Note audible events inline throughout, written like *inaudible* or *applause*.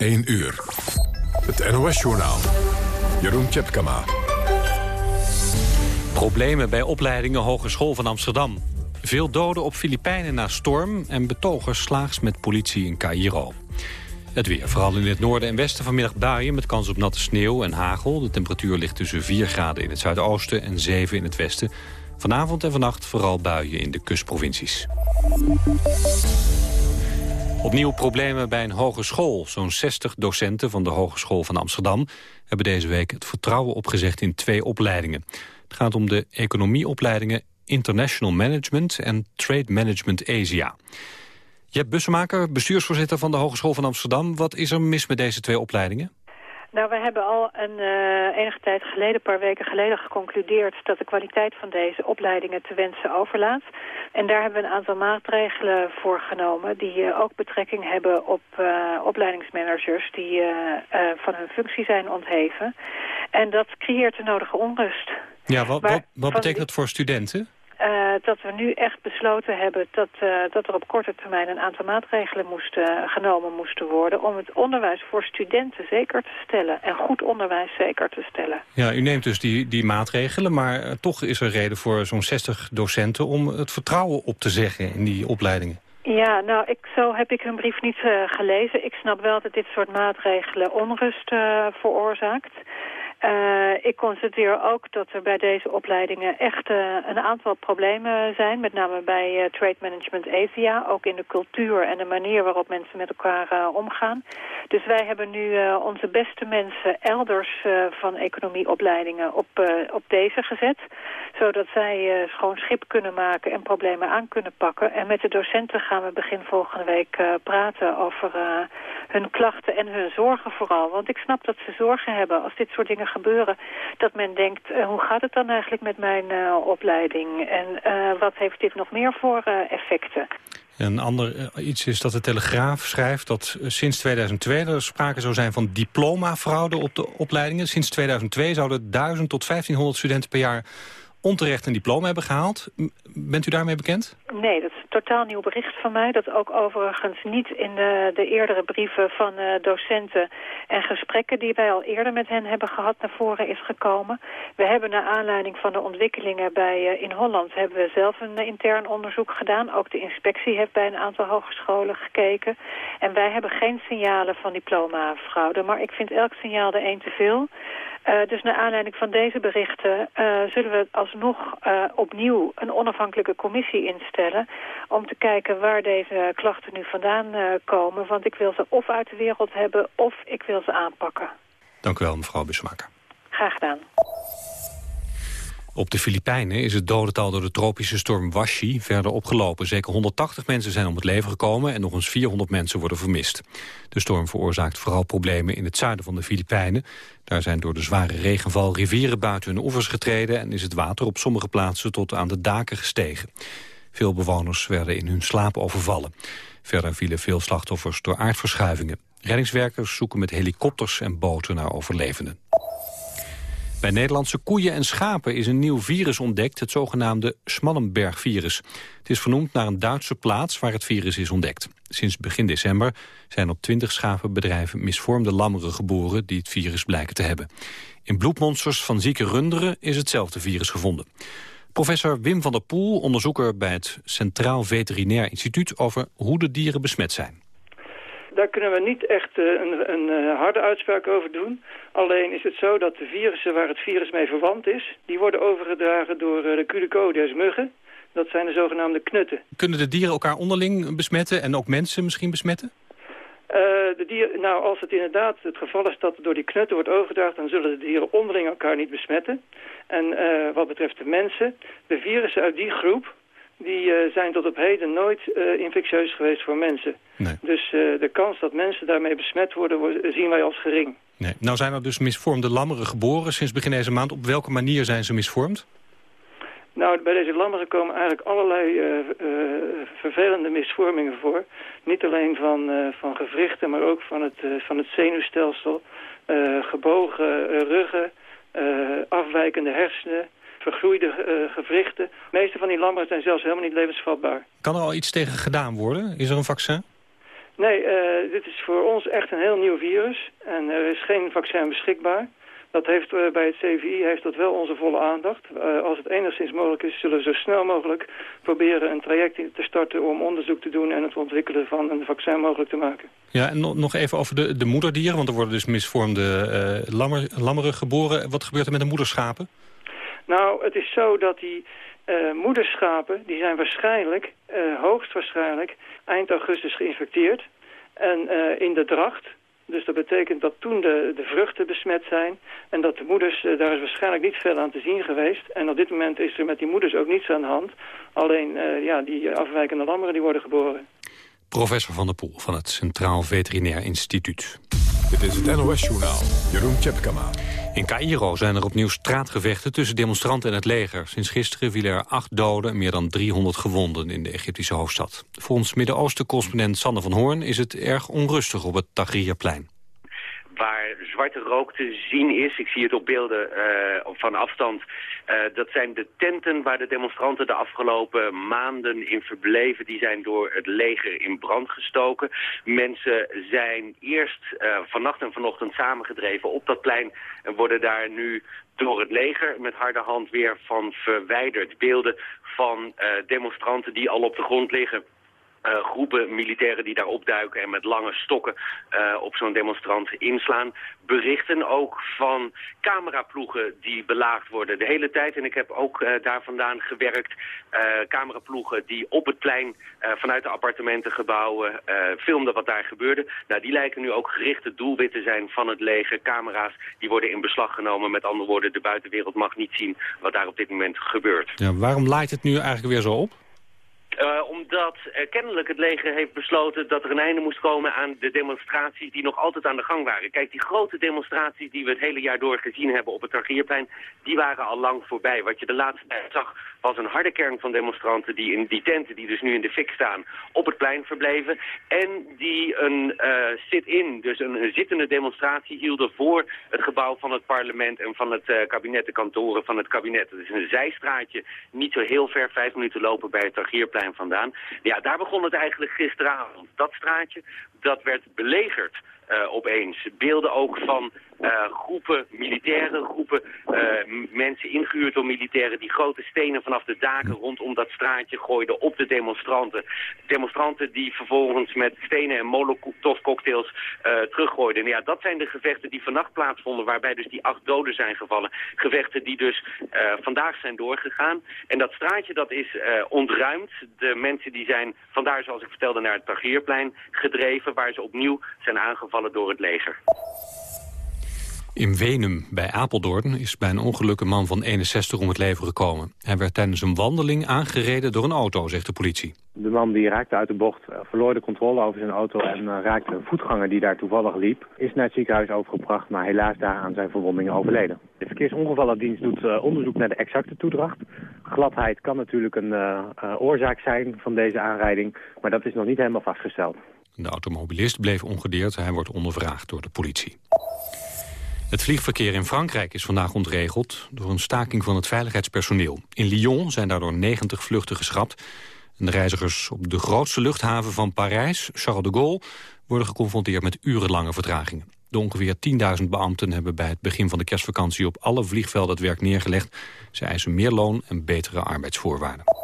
1 uur. Het NOS-journaal. Jeroen Tjepkama. Problemen bij opleidingen Hogeschool van Amsterdam. Veel doden op Filipijnen na storm en betogers slaags met politie in Cairo. Het weer, vooral in het noorden en westen vanmiddag buien... met kans op natte sneeuw en hagel. De temperatuur ligt tussen 4 graden in het zuidoosten en 7 in het westen. Vanavond en vannacht vooral buien in de kustprovincies. Opnieuw problemen bij een hogeschool. Zo'n 60 docenten van de Hogeschool van Amsterdam... hebben deze week het vertrouwen opgezegd in twee opleidingen. Het gaat om de economieopleidingen International Management en Trade Management Asia. Jeb Bussemaker, bestuursvoorzitter van de Hogeschool van Amsterdam. Wat is er mis met deze twee opleidingen? Nou, we hebben al een uh, enige tijd geleden, een paar weken geleden, geconcludeerd dat de kwaliteit van deze opleidingen te wensen overlaat. En daar hebben we een aantal maatregelen voor genomen die uh, ook betrekking hebben op uh, opleidingsmanagers die van hun functie zijn ontheven. En dat creëert de nodige onrust. Ja, wat, wat, wat betekent dat voor studenten? Uh, dat we nu echt besloten hebben dat, uh, dat er op korte termijn een aantal maatregelen moesten, genomen moesten worden... om het onderwijs voor studenten zeker te stellen en goed onderwijs zeker te stellen. Ja, u neemt dus die, die maatregelen, maar uh, toch is er reden voor zo'n 60 docenten... om het vertrouwen op te zeggen in die opleidingen. Ja, nou, ik, zo heb ik hun brief niet gelezen. Ik snap wel dat dit soort maatregelen onrust veroorzaakt... Uh, ik constateer ook dat er bij deze opleidingen echt uh, een aantal problemen zijn. Met name bij uh, Trade Management Asia. Ook in de cultuur en de manier waarop mensen met elkaar omgaan. Dus wij hebben nu onze beste mensen elders van economieopleidingen op, op deze gezet. Zodat zij schoon schip kunnen maken en problemen aan kunnen pakken. En met de docenten gaan we begin volgende week praten over hun klachten en hun zorgen vooral. Want ik snap dat ze zorgen hebben als dit soort dingen gebeuren. Dat men denkt, uh, hoe gaat het dan eigenlijk met mijn uh, opleiding? En uh, wat heeft dit nog meer voor effecten? Een ander iets is dat de Telegraaf schrijft dat sinds 2002 er sprake zou zijn van diplomafraude op de opleidingen. Sinds 2002 zouden 1000 tot 1500 studenten per jaar onterecht een diploma hebben gehaald. Bent u daarmee bekend? Nee, dat is een totaal nieuw bericht van mij. Dat ook overigens niet in de, de eerdere brieven van uh, docenten en gesprekken die wij al eerder met hen hebben gehad naar voren is gekomen. We hebben naar aanleiding van de ontwikkelingen bij, uh, in Holland hebben we zelf een intern onderzoek gedaan. Ook de inspectie heeft bij een aantal hogescholen gekeken. En wij hebben geen signalen van diplomafraude. Maar ik vind elk signaal er één te veel. Uh, dus naar aanleiding van deze berichten zullen we alsnog uh, opnieuw een onafhankelijke commissie instellen... om te kijken waar deze klachten nu vandaan komen. Want ik wil ze of uit de wereld hebben of ik wil ze aanpakken. Dank u wel, mevrouw Bussemaker. Graag gedaan. Op de Filipijnen is het dodental door de tropische storm Washi verder opgelopen. Zeker 180 mensen zijn om het leven gekomen en nog eens 400 mensen worden vermist. De storm veroorzaakt vooral problemen in het zuiden van de Filipijnen. Daar zijn door de zware regenval rivieren buiten hun oevers getreden... en is het water op sommige plaatsen tot aan de daken gestegen. Veel bewoners werden in hun slaap overvallen. Verder vielen veel slachtoffers door aardverschuivingen. Reddingswerkers zoeken met helikopters en boten naar overlevenden. Bij Nederlandse koeien en schapen is een nieuw virus ontdekt, het zogenaamde Smallenberg-virus. Het is vernoemd naar een Duitse plaats waar het virus is ontdekt. Sinds begin december zijn op 20 schapenbedrijven misvormde lammeren geboren die het virus blijken te hebben. In bloedmonsters van zieke runderen is hetzelfde virus gevonden. Professor Wim van der Poel, onderzoeker bij het Centraal Veterinair Instituut... over hoe de dieren besmet zijn. Daar kunnen we niet echt uh, een, een uh, harde uitspraak over doen. Alleen is het zo dat de virussen waar het virus mee verwant is... die worden overgedragen door uh, de culicodes muggen. Dat zijn de zogenaamde knutten. Kunnen de dieren elkaar onderling besmetten en ook mensen misschien besmetten? de dier, nou, als het inderdaad het geval is dat het door die knutten wordt overgedragen... dan zullen de dieren onderling elkaar niet besmetten. En wat betreft de mensen, de virussen uit die groep die uh, zijn tot op heden nooit uh, infectieus geweest voor mensen. Nee. Dus uh, de kans dat mensen daarmee besmet worden, zien wij als gering. Nee. Nou zijn er dus misvormde lammeren geboren sinds begin deze maand. Op welke manier zijn ze misvormd? Nou, bij deze lammeren komen eigenlijk allerlei vervelende misvormingen voor. Niet alleen van, van gewrichten, maar ook van het, van het zenuwstelsel. gebogen ruggen, afwijkende hersenen vergroeide uh, gewrichten. De meeste van die lammeren zijn zelfs helemaal niet levensvatbaar. Kan er al iets tegen gedaan worden? Is er een vaccin? Nee, dit is voor ons echt een heel nieuw virus. En er is geen vaccin beschikbaar. Dat heeft uh, bij het CVI heeft dat wel onze volle aandacht. Uh, als het enigszins mogelijk is, zullen we zo snel mogelijk proberen een traject te starten om onderzoek te doen en het ontwikkelen van een vaccin mogelijk te maken. Ja, en nog even over de, de moederdieren, want er worden dus misvormde lammer, lammeren geboren. Wat gebeurt er met de moederschapen? Nou, het is zo dat die moederschapen, die zijn waarschijnlijk, hoogstwaarschijnlijk, eind augustus geïnfecteerd. En in de dracht, dus dat betekent dat toen de, de vruchten besmet zijn... en dat de moeders, eh, daar is waarschijnlijk niet veel aan te zien geweest. En op dit moment is er met die moeders ook niets aan de hand. Alleen uh, ja, die afwijkende lammeren die worden geboren. Professor Van der Poel van het Centraal Veterinair Instituut. Dit is het NOS-journaal. Jeroen Tjepkama. In Cairo zijn er opnieuw straatgevechten tussen demonstranten en het leger. Sinds gisteren vielen er acht doden en meer dan 300 gewonden in de Egyptische hoofdstad. Volgens Midden-Oosten-correspondent Sander van Hoorn is het erg onrustig op het Tahrirplein waar zwarte rook te zien is. Ik zie het op beelden uh, van afstand. Uh, dat zijn de tenten waar de demonstranten de afgelopen maanden in verbleven. Die zijn door het leger in brand gestoken. Mensen zijn eerst uh, vannacht en vanochtend samengedreven op dat plein... en worden daar nu door het leger met harde hand weer van verwijderd. Beelden van demonstranten die al op de grond liggen uh, groepen militairen die daar opduiken en met lange stokken uh, op zo'n demonstrant inslaan. Berichten ook van cameraploegen die belaagd worden de hele tijd. En ik heb ook uh, daar vandaan gewerkt. cameraploegen die op het plein vanuit de appartementengebouwen filmden wat daar gebeurde. Nou, die lijken nu ook gerichte doelwitten zijn van het leger. Camera's die worden in beslag genomen. Met andere woorden, de buitenwereld mag niet zien wat daar op dit moment gebeurt. Ja, waarom laait het nu eigenlijk weer zo op? Uh, omdat uh, kennelijk het leger heeft besloten dat er een einde moest komen aan de demonstraties die nog altijd aan de gang waren. Kijk, die grote demonstraties die we het hele jaar door gezien hebben op het Targierplein, die waren al lang voorbij. Wat je de laatste tijd zag was een harde kern van demonstranten die in die tenten, die dus nu in de fik staan, op het plein verbleven. En die een uh, sit-in, dus een, zittende demonstratie hielden voor het gebouw van het parlement en van het uh, kabinet, de kantoren van het kabinet. Het is een zijstraatje, niet zo heel ver, vijf minuten lopen bij het Targierplein vandaan. Ja, daar begon het eigenlijk gisteravond. Dat straatje, dat werd belegerd uh, opeens. Beelden ook van uh, groepen militairen, groepen uh, mensen ingehuurd door militairen... die grote stenen vanaf de daken rondom dat straatje gooiden op de demonstranten. Demonstranten die vervolgens met stenen en molotovcocktails teruggooiden. En ja, dat zijn de gevechten die vannacht plaatsvonden... waarbij dus die acht doden zijn gevallen. Gevechten die dus vandaag zijn doorgegaan. En dat straatje dat is ontruimd. De mensen die zijn vandaar, zoals ik vertelde, naar het Tagierplein gedreven... waar ze opnieuw zijn aangevallen door het leger. In Wenum bij Apeldoorn is bij een ongeluk een man van 61 om het leven gekomen. Hij werd tijdens een wandeling aangereden door een auto, zegt de politie. De man die raakte uit de bocht, eh, verloor de controle over zijn auto en uh, raakte een voetganger die daar toevallig liep. Is naar het ziekenhuis overgebracht, maar helaas daar aan zijn verwondingen overleden. De verkeersongevallendienst doet uh, onderzoek naar de exacte toedracht. Gladheid kan natuurlijk een oorzaak zijn van deze aanrijding, maar dat is nog niet helemaal vastgesteld. De automobilist bleef ongedeerd, hij wordt ondervraagd door de politie. Het vliegverkeer in Frankrijk is vandaag ontregeld door een staking van het veiligheidspersoneel. In Lyon zijn daardoor 90 vluchten geschrapt. En de reizigers op de grootste luchthaven van Parijs, Charles de Gaulle, worden geconfronteerd met urenlange vertragingen. De ongeveer 10.000 beambten hebben bij het begin van de kerstvakantie op alle vliegvelden het werk neergelegd. Ze eisen meer loon en betere arbeidsvoorwaarden.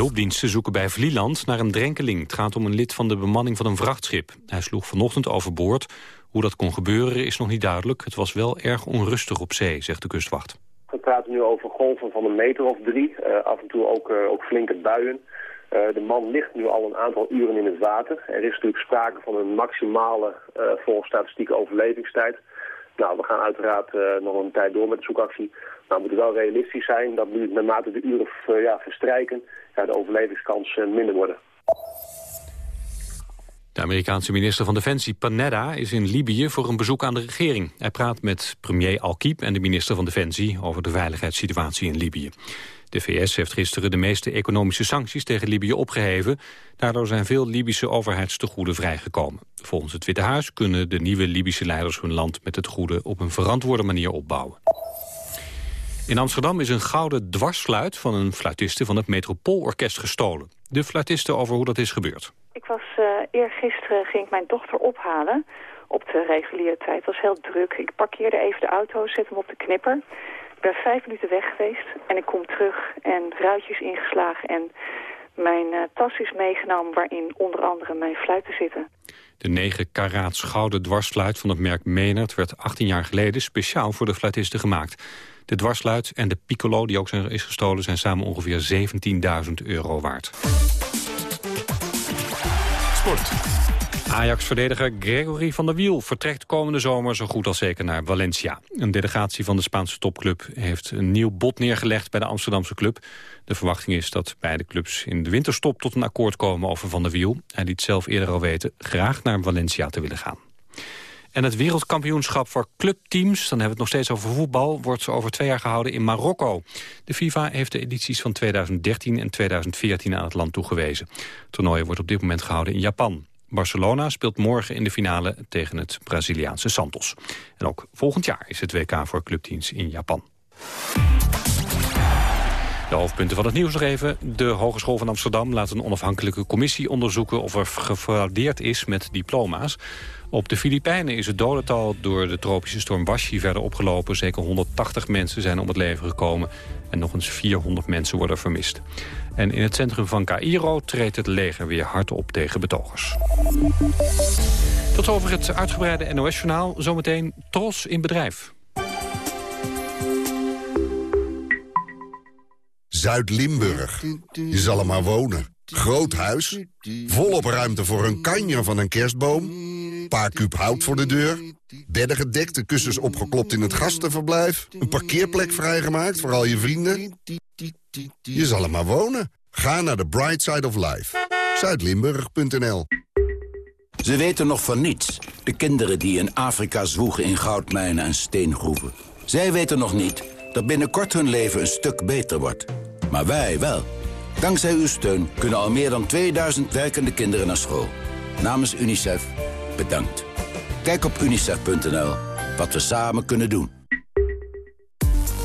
Hulpdiensten zoeken bij Vlieland naar een drenkeling. Het gaat om een lid van de bemanning van een vrachtschip. Hij sloeg vanochtend overboord hoe dat kon gebeuren is nog niet duidelijk. Het was wel erg onrustig op zee, zegt de kustwacht. We praten nu over golven van een meter of drie. Uh, af en toe ook, uh, ook flinke buien. Uh, de man ligt nu al een aantal uren in het water. Er is natuurlijk sprake van een maximale volgens statistieke overlevingstijd. Nou, we gaan uiteraard nog een tijd door met de zoekactie. Nou, we moeten wel realistisch zijn dat nu naarmate de uren ja, verstrijken... Ja, de overlevingskansen minder worden. De Amerikaanse minister van Defensie Panetta is in Libië voor een bezoek aan de regering. Hij praat met premier Al-Kiep en de minister van Defensie over de veiligheidssituatie in Libië. De VS heeft gisteren de meeste economische sancties tegen Libië opgeheven. Daardoor zijn veel Libische overheidstegoeden vrijgekomen. Volgens het Witte Huis kunnen de nieuwe Libische leiders hun land met het goede op een verantwoorde manier opbouwen. In Amsterdam is een gouden dwarsfluit van een fluitiste van het Metropoolorkest gestolen. De fluitiste over hoe dat is gebeurd. Ik was uh, eergisteren ging ik mijn dochter ophalen op de reguliere tijd. Het was heel druk. Ik parkeerde even de auto, zet hem op de knipper. Ik ben vijf minuten weg geweest en ik kom terug en ruitjes ingeslagen en mijn uh, tas is meegenomen waarin onder andere mijn fluiten zitten. De 9 karaats gouden dwarsfluit van het merk Menert werd 18 jaar geleden speciaal voor de fluitisten gemaakt. De dwarsluit en de piccolo die ook zijn, is gestolen zijn samen ongeveer 17.000 euro waard. Sport. Ajax-verdediger Gregory van der Wiel vertrekt komende zomer zo goed als zeker naar Valencia. Een delegatie van de Spaanse topclub heeft een nieuw bod neergelegd bij de Amsterdamse club. De verwachting is dat beide clubs in de winterstop tot een akkoord komen over Van der Wiel. Hij liet zelf eerder al weten graag naar Valencia te willen gaan. En het wereldkampioenschap voor clubteams, dan hebben we het nog steeds over voetbal, wordt over twee jaar gehouden in Marokko. De FIFA heeft de edities van 2013 en 2014 aan het land toegewezen. Het toernooi wordt op dit moment gehouden in Japan. Barcelona speelt morgen in de finale tegen het Braziliaanse Santos. En ook volgend jaar is het WK voor clubteams in Japan. De hoofdpunten van het nieuws nog even. De Hogeschool van Amsterdam laat een onafhankelijke commissie onderzoeken... of er gefraudeerd is met diploma's. Op de Filipijnen is het dodental door de tropische storm Washi verder opgelopen. Zeker 180 mensen zijn om het leven gekomen en nog eens 400 mensen worden vermist. En in het centrum van Cairo treedt het leger weer hard op tegen betogers. Tot over het uitgebreide NOS-journaal. Zometeen Tros in bedrijf. Zuid-Limburg. Je zal er maar wonen. Groot huis, volop ruimte voor een kanjer van een kerstboom... paar kuub hout voor de deur, bedden gedekt, de kussens opgeklopt in het gastenverblijf... een parkeerplek vrijgemaakt voor al je vrienden. Je zal er maar wonen. Ga naar de Bright Side of Life. Zuidlimburg.nl Ze weten nog van niets. De kinderen die in Afrika zwoegen in goudmijnen en steengroeven. Zij weten nog niet dat binnenkort hun leven een stuk beter wordt. Maar wij wel. Dankzij uw steun kunnen al meer dan 2000 werkende kinderen naar school. Namens UNICEF, bedankt. Kijk op unicef.nl wat we samen kunnen doen.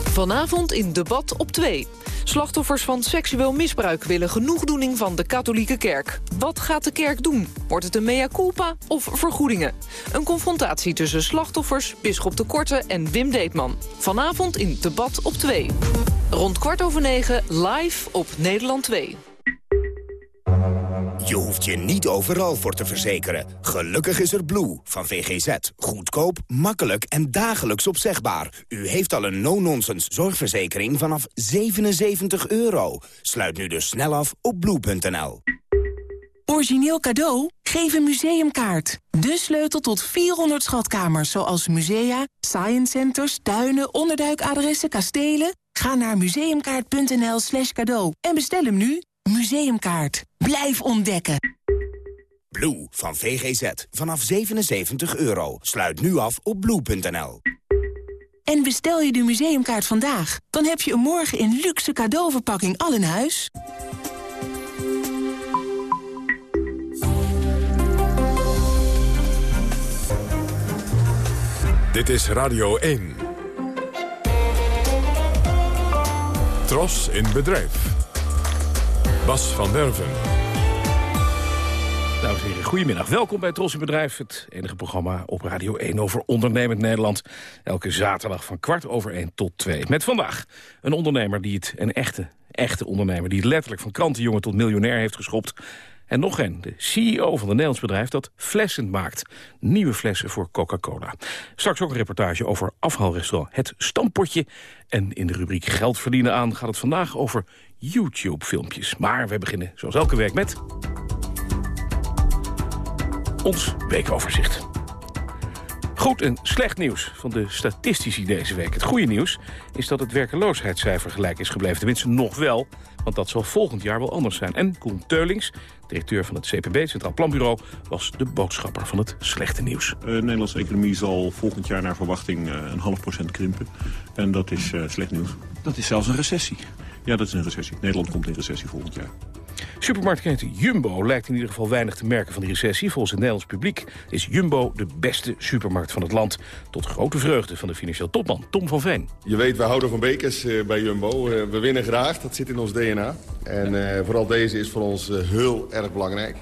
Vanavond in Debat op 2. Slachtoffers van seksueel misbruik willen genoegdoening van de katholieke kerk. Wat gaat de kerk doen? Wordt het een mea culpa of vergoedingen? Een confrontatie tussen slachtoffers, Bisschop de Korte en Wim Deetman. Vanavond in Debat op 2. Rond kwart over negen live op Nederland 2. Je hoeft je niet overal voor te verzekeren. Gelukkig is er Blue van VGZ. Goedkoop, makkelijk en dagelijks opzegbaar. U heeft al een no-nonsense zorgverzekering vanaf 77 euro. Sluit nu dus snel af op blue.nl. Origineel cadeau? Geef een museumkaart. De sleutel tot 400 schatkamers, zoals musea, science centers, tuinen, onderduikadressen, kastelen. Ga naar museumkaart.nl slash cadeau en bestel hem nu. Museumkaart. Blijf ontdekken. Blue van VGZ. Vanaf 77 euro. Sluit nu af op blue.nl. En bestel je de museumkaart vandaag, dan heb je een morgen in luxe cadeauverpakking al in huis. Dit is Radio 1. Tros in bedrijf. Bas van Derven. Dames en heren, goedemiddag. Welkom bij Tros in Bedrijf, het enige programma op Radio 1 over ondernemend Nederland. Elke zaterdag van kwart over 1 tot 2. Met vandaag een ondernemer die het, een echte, echte ondernemer... die het letterlijk van krantenjongen tot miljonair heeft geschopt... En nog een, de CEO van een Nederlands bedrijf dat flessen maakt. Nieuwe flessen voor Coca-Cola. Straks ook een reportage over afhaalrestaurant Het Stampotje. En in de rubriek Geld verdienen aan gaat het vandaag over YouTube-filmpjes. Maar we beginnen zoals elke week met... ons weekoverzicht. Goed en slecht nieuws van de statistici deze week. Het goede nieuws is dat het werkeloosheidscijfer gelijk is gebleven. Tenminste nog wel, want dat zal volgend jaar wel anders zijn. En Koen Teulings, directeur van het CPB, Centraal Planbureau... was de boodschapper van het slechte nieuws. Uh, de Nederlandse economie zal volgend jaar naar verwachting uh, een half procent krimpen. En dat is uh, slecht nieuws. Dat is zelfs een recessie. Ja, dat is een recessie. Nederland komt in recessie volgend jaar. Supermarktketen Jumbo lijkt in ieder geval weinig te merken van die recessie. Volgens het Nederlands publiek is Jumbo de beste supermarkt van het land. Tot grote vreugde van de financieel topman Tom van Veen. Je weet, we houden van bekers uh, bij Jumbo. Uh, we winnen graag, dat zit in ons DNA. En uh, vooral deze is voor ons heel erg belangrijk.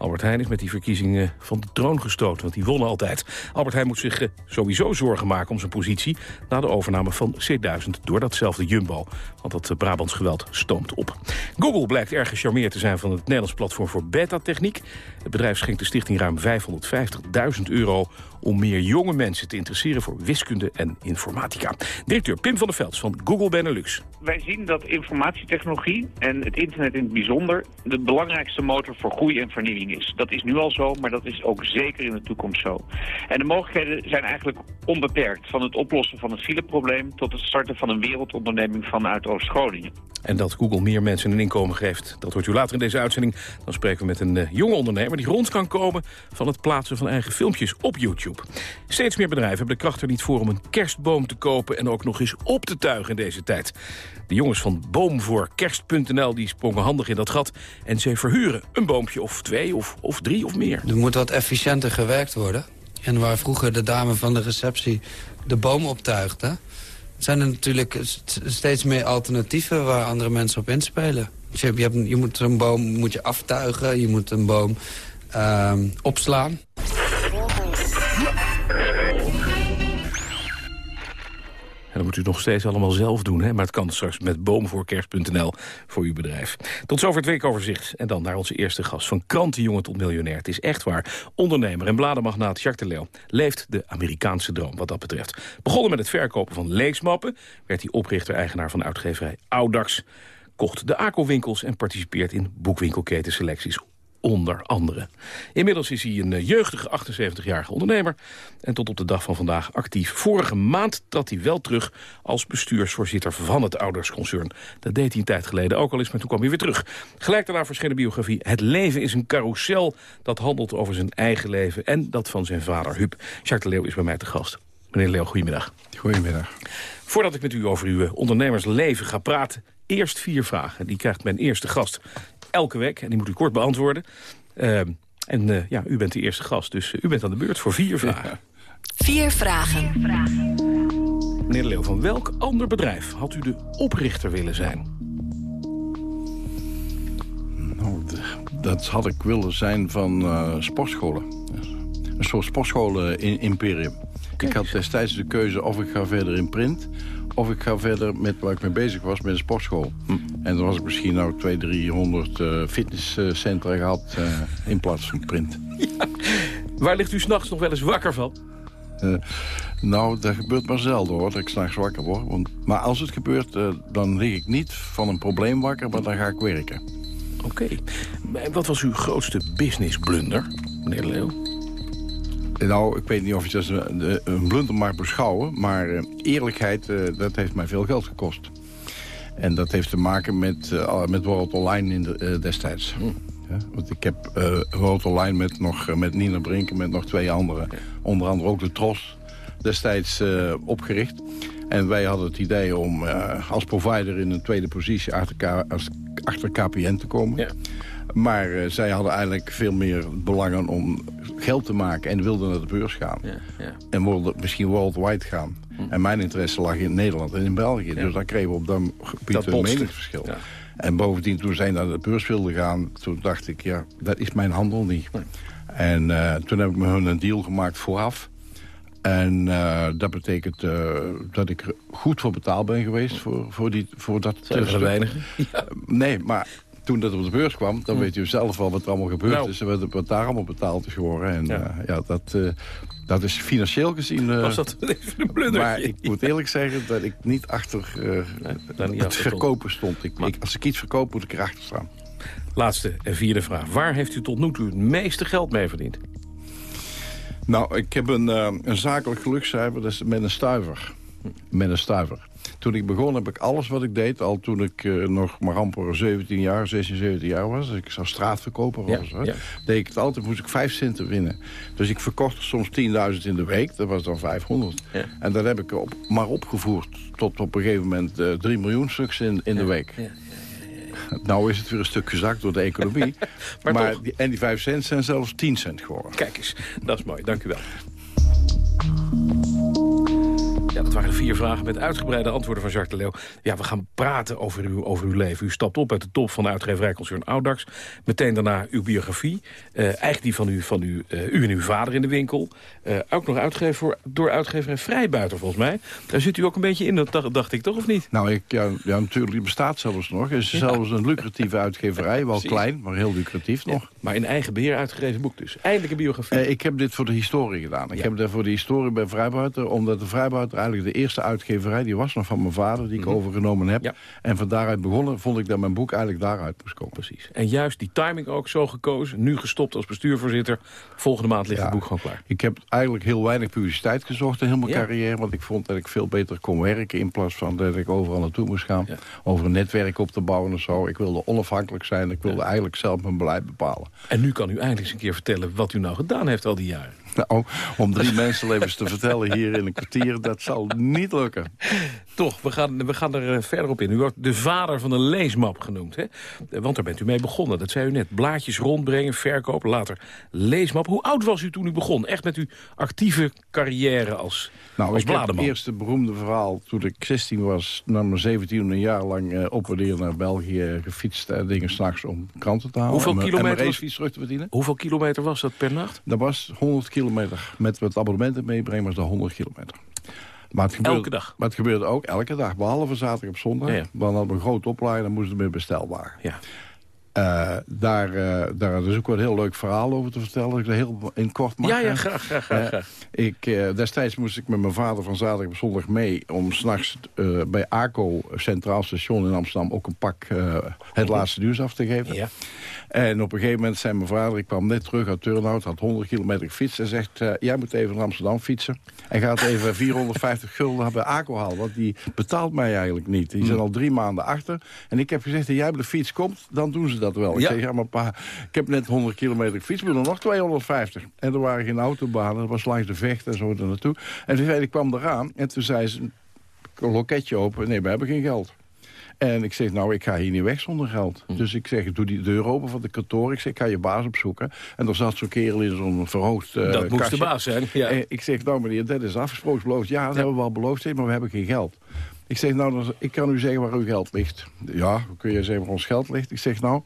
Albert Heijn is met die verkiezingen van de troon gestoten, want die wonnen altijd. Albert Heijn moet zich eh, sowieso zorgen maken om zijn positie... na de overname van C1000 door datzelfde Jumbo. Want dat eh, Brabants geweld stoomt op. Google blijkt erg gecharmeerd te zijn van het Nederlands platform voor beta-techniek. Het bedrijf schenkt de stichting ruim 550.000 euro om meer jonge mensen te interesseren voor wiskunde en informatica. Directeur Pim van der Velds van Google Benelux. Wij zien dat informatietechnologie en het internet in het bijzonder de belangrijkste motor voor groei en vernieuwing is. Dat is nu al zo, maar dat is ook zeker in de toekomst zo. En de mogelijkheden zijn eigenlijk onbeperkt. Van het oplossen van het fileprobleem tot het starten van een wereldonderneming vanuit Oost-Groningen. En dat Google meer mensen een inkomen geeft, dat hoort u later in deze uitzending. Dan spreken we met een uh, jonge ondernemer die rond kan komen van het plaatsen van eigen filmpjes op YouTube. Steeds meer bedrijven hebben de kracht er niet voor om een kerstboom te kopen en ook nog eens op te tuigen in deze tijd. De jongens van boomvoorkerst.nl die sprongen handig in dat gat en ze verhuren een boompje of twee of, of drie of meer. Er moet wat efficiënter gewerkt worden. En waar vroeger de dame van de receptie de boom optuigde... zijn er natuurlijk steeds meer alternatieven waar andere mensen op inspelen. Dus je, hebt, je moet een boom moet je aftuigen, je moet een boom uh, opslaan. Dat moet u nog steeds allemaal zelf doen. Hè? Maar het kan straks met boomvoorkerst.nl voor uw bedrijf. Tot zover het weekoverzicht. En dan naar onze eerste gast. Van krantenjongen tot miljonair. Het is echt waar. Ondernemer en bladenmagnaat Jacques de Leeuw leeft de Amerikaanse droom wat dat betreft. Begonnen met het verkopen van leesmappen. Werd hij oprichter-eigenaar van uitgeverij Audax kocht de ACO-winkels en participeert in boekwinkelketenselecties onder andere. Inmiddels is hij een eh, jeugdige 78-jarige ondernemer... en tot op de dag van vandaag actief. Vorige maand trad hij wel terug als bestuursvoorzitter van het oudersconcern. Dat deed hij een tijd geleden ook al eens, maar toen kwam hij weer terug. Gelijk daarna verscheen de biografie Het leven is een carousel... dat handelt over zijn eigen leven en dat van zijn vader Huub. Jacques de Leeuw is bij mij te gast. Meneer Leeuw, goedemiddag. Goedemiddag. Voordat ik met u over uw ondernemersleven ga praten... eerst vier vragen. Die krijgt mijn eerste gast elke week. En die moet u kort beantwoorden. Uh, en uh, ja, u bent de eerste gast, dus uh, u bent aan de beurt voor vier vragen. Vier vragen. Meneer de Leeuw, van welk ander bedrijf had u de oprichter willen zijn? Nou, dat had ik willen zijn van sportscholen. Een soort sportscholen-imperium. Ik had destijds de keuze of ik ga verder in print of ik ga verder met waar ik mee bezig was, met een sportschool. Hm. En dan was ik misschien nou 200, 300 uh, fitnesscentra gehad uh, in plaats van print. *laughs* Ja. Waar ligt u s'nachts nog wel eens wakker van? Uh, nou, dat gebeurt maar zelden hoor, dat ik s'nachts wakker word. Want, maar als het gebeurt, dan lig ik niet van een probleem wakker, maar dan ga ik werken. Oké. Okay. Wat was uw grootste business blunder, meneer Leeuw? Nou, ik weet niet of je dat een, een blunder mag beschouwen... maar uh, eerlijkheid, uh, dat heeft mij veel geld gekost. En dat heeft te maken met, uh, met World Online in de, destijds. Hm. Ja, want ik heb World Online met, nog, met Nina Brinken, met nog twee anderen... onder andere ook de Tros destijds opgericht. En wij hadden het idee om als provider in een tweede positie achter, achter KPN te komen... Ja. Maar uh, zij hadden eigenlijk veel meer belangen om geld te maken... en wilden naar de beurs gaan. Ja, ja. En wilden misschien worldwide gaan. Hm. En mijn interesse lag in Nederland en in België. Dus dan kregen we op dat gebied een meningsverschil. En bovendien, toen zij naar de beurs wilden gaan... toen dacht ik, ja, dat is mijn handel niet. En uh, toen heb ik met hun een deal gemaakt vooraf. En uh, dat betekent uh, dat ik er goed voor betaald ben geweest voor, voor, die, voor dat... Zijn er weinig? Ja. Nee, maar toen dat op de beurs kwam, dan hm. weet u zelf wel wat er allemaal gebeurd nou. is. En wat, daar allemaal betaald is geworden. En ja, uh, ja dat, uh, dat is financieel gezien... Uh, Was dat even een blunder? Maar ik moet eerlijk zeggen dat ik niet achter nee, niet het verkopen stond. Ik, ik, als ik iets verkoop, moet ik erachter staan. Laatste en vierde vraag. Waar heeft u tot nu toe het meeste geld mee verdiend? Nou, ik heb een, een zakelijk gelukscijfer, dat is met een stuiver. Met een stuiver. Toen ik begon heb ik alles wat ik deed, al toen ik uh, nog maar amper 17 jaar, 16, 17 jaar was. Dus ik zou straatverkoper was. Ja, ja. Deed ik het altijd, moest ik 5 centen winnen. Dus ik verkocht soms 10.000 in de week, dat was dan 500. Ja. En dat heb ik op, maar opgevoerd tot op een gegeven moment uh, 3 miljoen stuks in, in de week. Nou is het weer een stuk gezakt door de economie. *laughs* maar maar die, en die 5 cent zijn zelfs 10 cent geworden. Kijk eens, dat is mooi. Dank u wel. Ja, dat waren de vier vragen met uitgebreide antwoorden van Jacques de Leeuw. Ja, we gaan praten over uw, over uw leven. U stapt op uit de top van de uitgeverijconcern Audax. Meteen daarna uw biografie. Uh, eigenlijk die van, u, van u, uh, u en uw vader in de winkel. Uh, ook nog uitgegeven voor, door uitgeverij Vrijbuiter, volgens mij. Daar zit u ook een beetje in, dat dacht ik toch, of niet? Nou, ik, ja, ja natuurlijk, die bestaat zelfs nog. Het is ja. zelfs een lucratieve uitgeverij. Wel klein, maar heel lucratief nog. Ja, maar in eigen beheer uitgegeven boek dus. Eindelijk een biografie. ik heb dit voor de historie gedaan. Ik heb dit voor de historie bij Vrijbuiter, omdat de Vrijbuiter eigenlijk de eerste uitgeverij... die was nog van mijn vader, die ik mm -hmm. overgenomen heb. Ja. En van daaruit begonnen vond ik dat mijn boek eigenlijk daaruit moest komen. Precies. En juist die timing ook zo gekozen. Nu gestopt als bestuurvoorzitter. Volgende maand ligt ja, het boek gewoon klaar. Ik heb eigenlijk heel weinig publiciteit gezocht in heel mijn ja. carrière. Want ik vond dat ik veel beter kon werken... in plaats van dat ik overal naartoe moest gaan. Over een netwerk op te bouwen of zo. Ik wilde onafhankelijk zijn. Ik wilde eigenlijk zelf mijn beleid bepalen. En nu kan u eindelijk eens een keer vertellen... wat u nou gedaan heeft al die jaren. Nou, om drie *laughs* mensenlevens te vertellen hier in een kwartier, dat zal niet lukken. Toch, we gaan, we gaan er verder op in. U wordt de vader van de leesmap genoemd, hè? Want daar bent u mee begonnen. Dat zei u net. Blaadjes rondbrengen, verkopen, later leesmap. Hoe oud was u toen u begon? Echt met uw actieve carrière als, nou, als ik blademan? het eerste beroemde verhaal toen ik 16 was... na mijn 17 een jaar lang uh, op en neer naar België gefietst... en dingen s'nachts om kranten te halen. Hoeveel en, kilometer, en was, terug te verdienen. Hoeveel kilometer was dat per nacht? Dat was 100 kilometer. Met wat abonnementen meebrengen was dat 100 kilometer. Maar het gebeurde, elke dag? Maar het gebeurde ook elke dag, behalve zaterdag op zondag. Ja, ja. Dan hadden we een grote oplaai, dan moesten we meer bestelbaar. Ja. Uh, daar, uh, daar is ook wel een heel leuk verhaal over te vertellen. Ik heel in kort mag. Ja, ja, graag, graag, graag. graag. Uh, ik, destijds moest ik met mijn vader van zaterdag op zondag mee... om s'nachts bij ACO Centraal Station in Amsterdam... ook een pak het laatste nieuws af te geven. Ja. En op een gegeven moment zei mijn vader... ik kwam net terug uit Turnhout, had 100 kilometer gefietst... en zegt, jij moet even naar Amsterdam fietsen... en gaat even *laughs* 450 gulden bij ACO halen... want die betaalt mij eigenlijk niet. Die zijn al drie maanden achter. En ik heb gezegd, als jij op de fiets komt, dan doen ze dat wel. Ik Ja. zeg, ja, maar pa, ik heb net 100 kilometer gefietst, maar nog 250. En er waren geen autobanen, dat was langs de vecht en zo er naartoe. En toen zei, ik kwam eraan en toen zei ze, een loketje open. Nee, we hebben geen geld. En ik zeg, nou, ik ga hier niet weg zonder geld. Hm. Dus ik zeg, ik doe die deur open van de kantoor. Ik zeg, ik ga je baas opzoeken. En er zat zo'n kerel in zo'n verhoogd uh, Dat moest de baas zijn, ja. En ik zeg, nou meneer, dat is afgesproken beloofd. Ja, dat hebben we wel beloofd, maar we hebben geen geld. Ik zeg, nou, dan- ik kan u zeggen waar uw geld ligt. Ja, kun je zeggen waar ons geld ligt? Ik zeg, nou,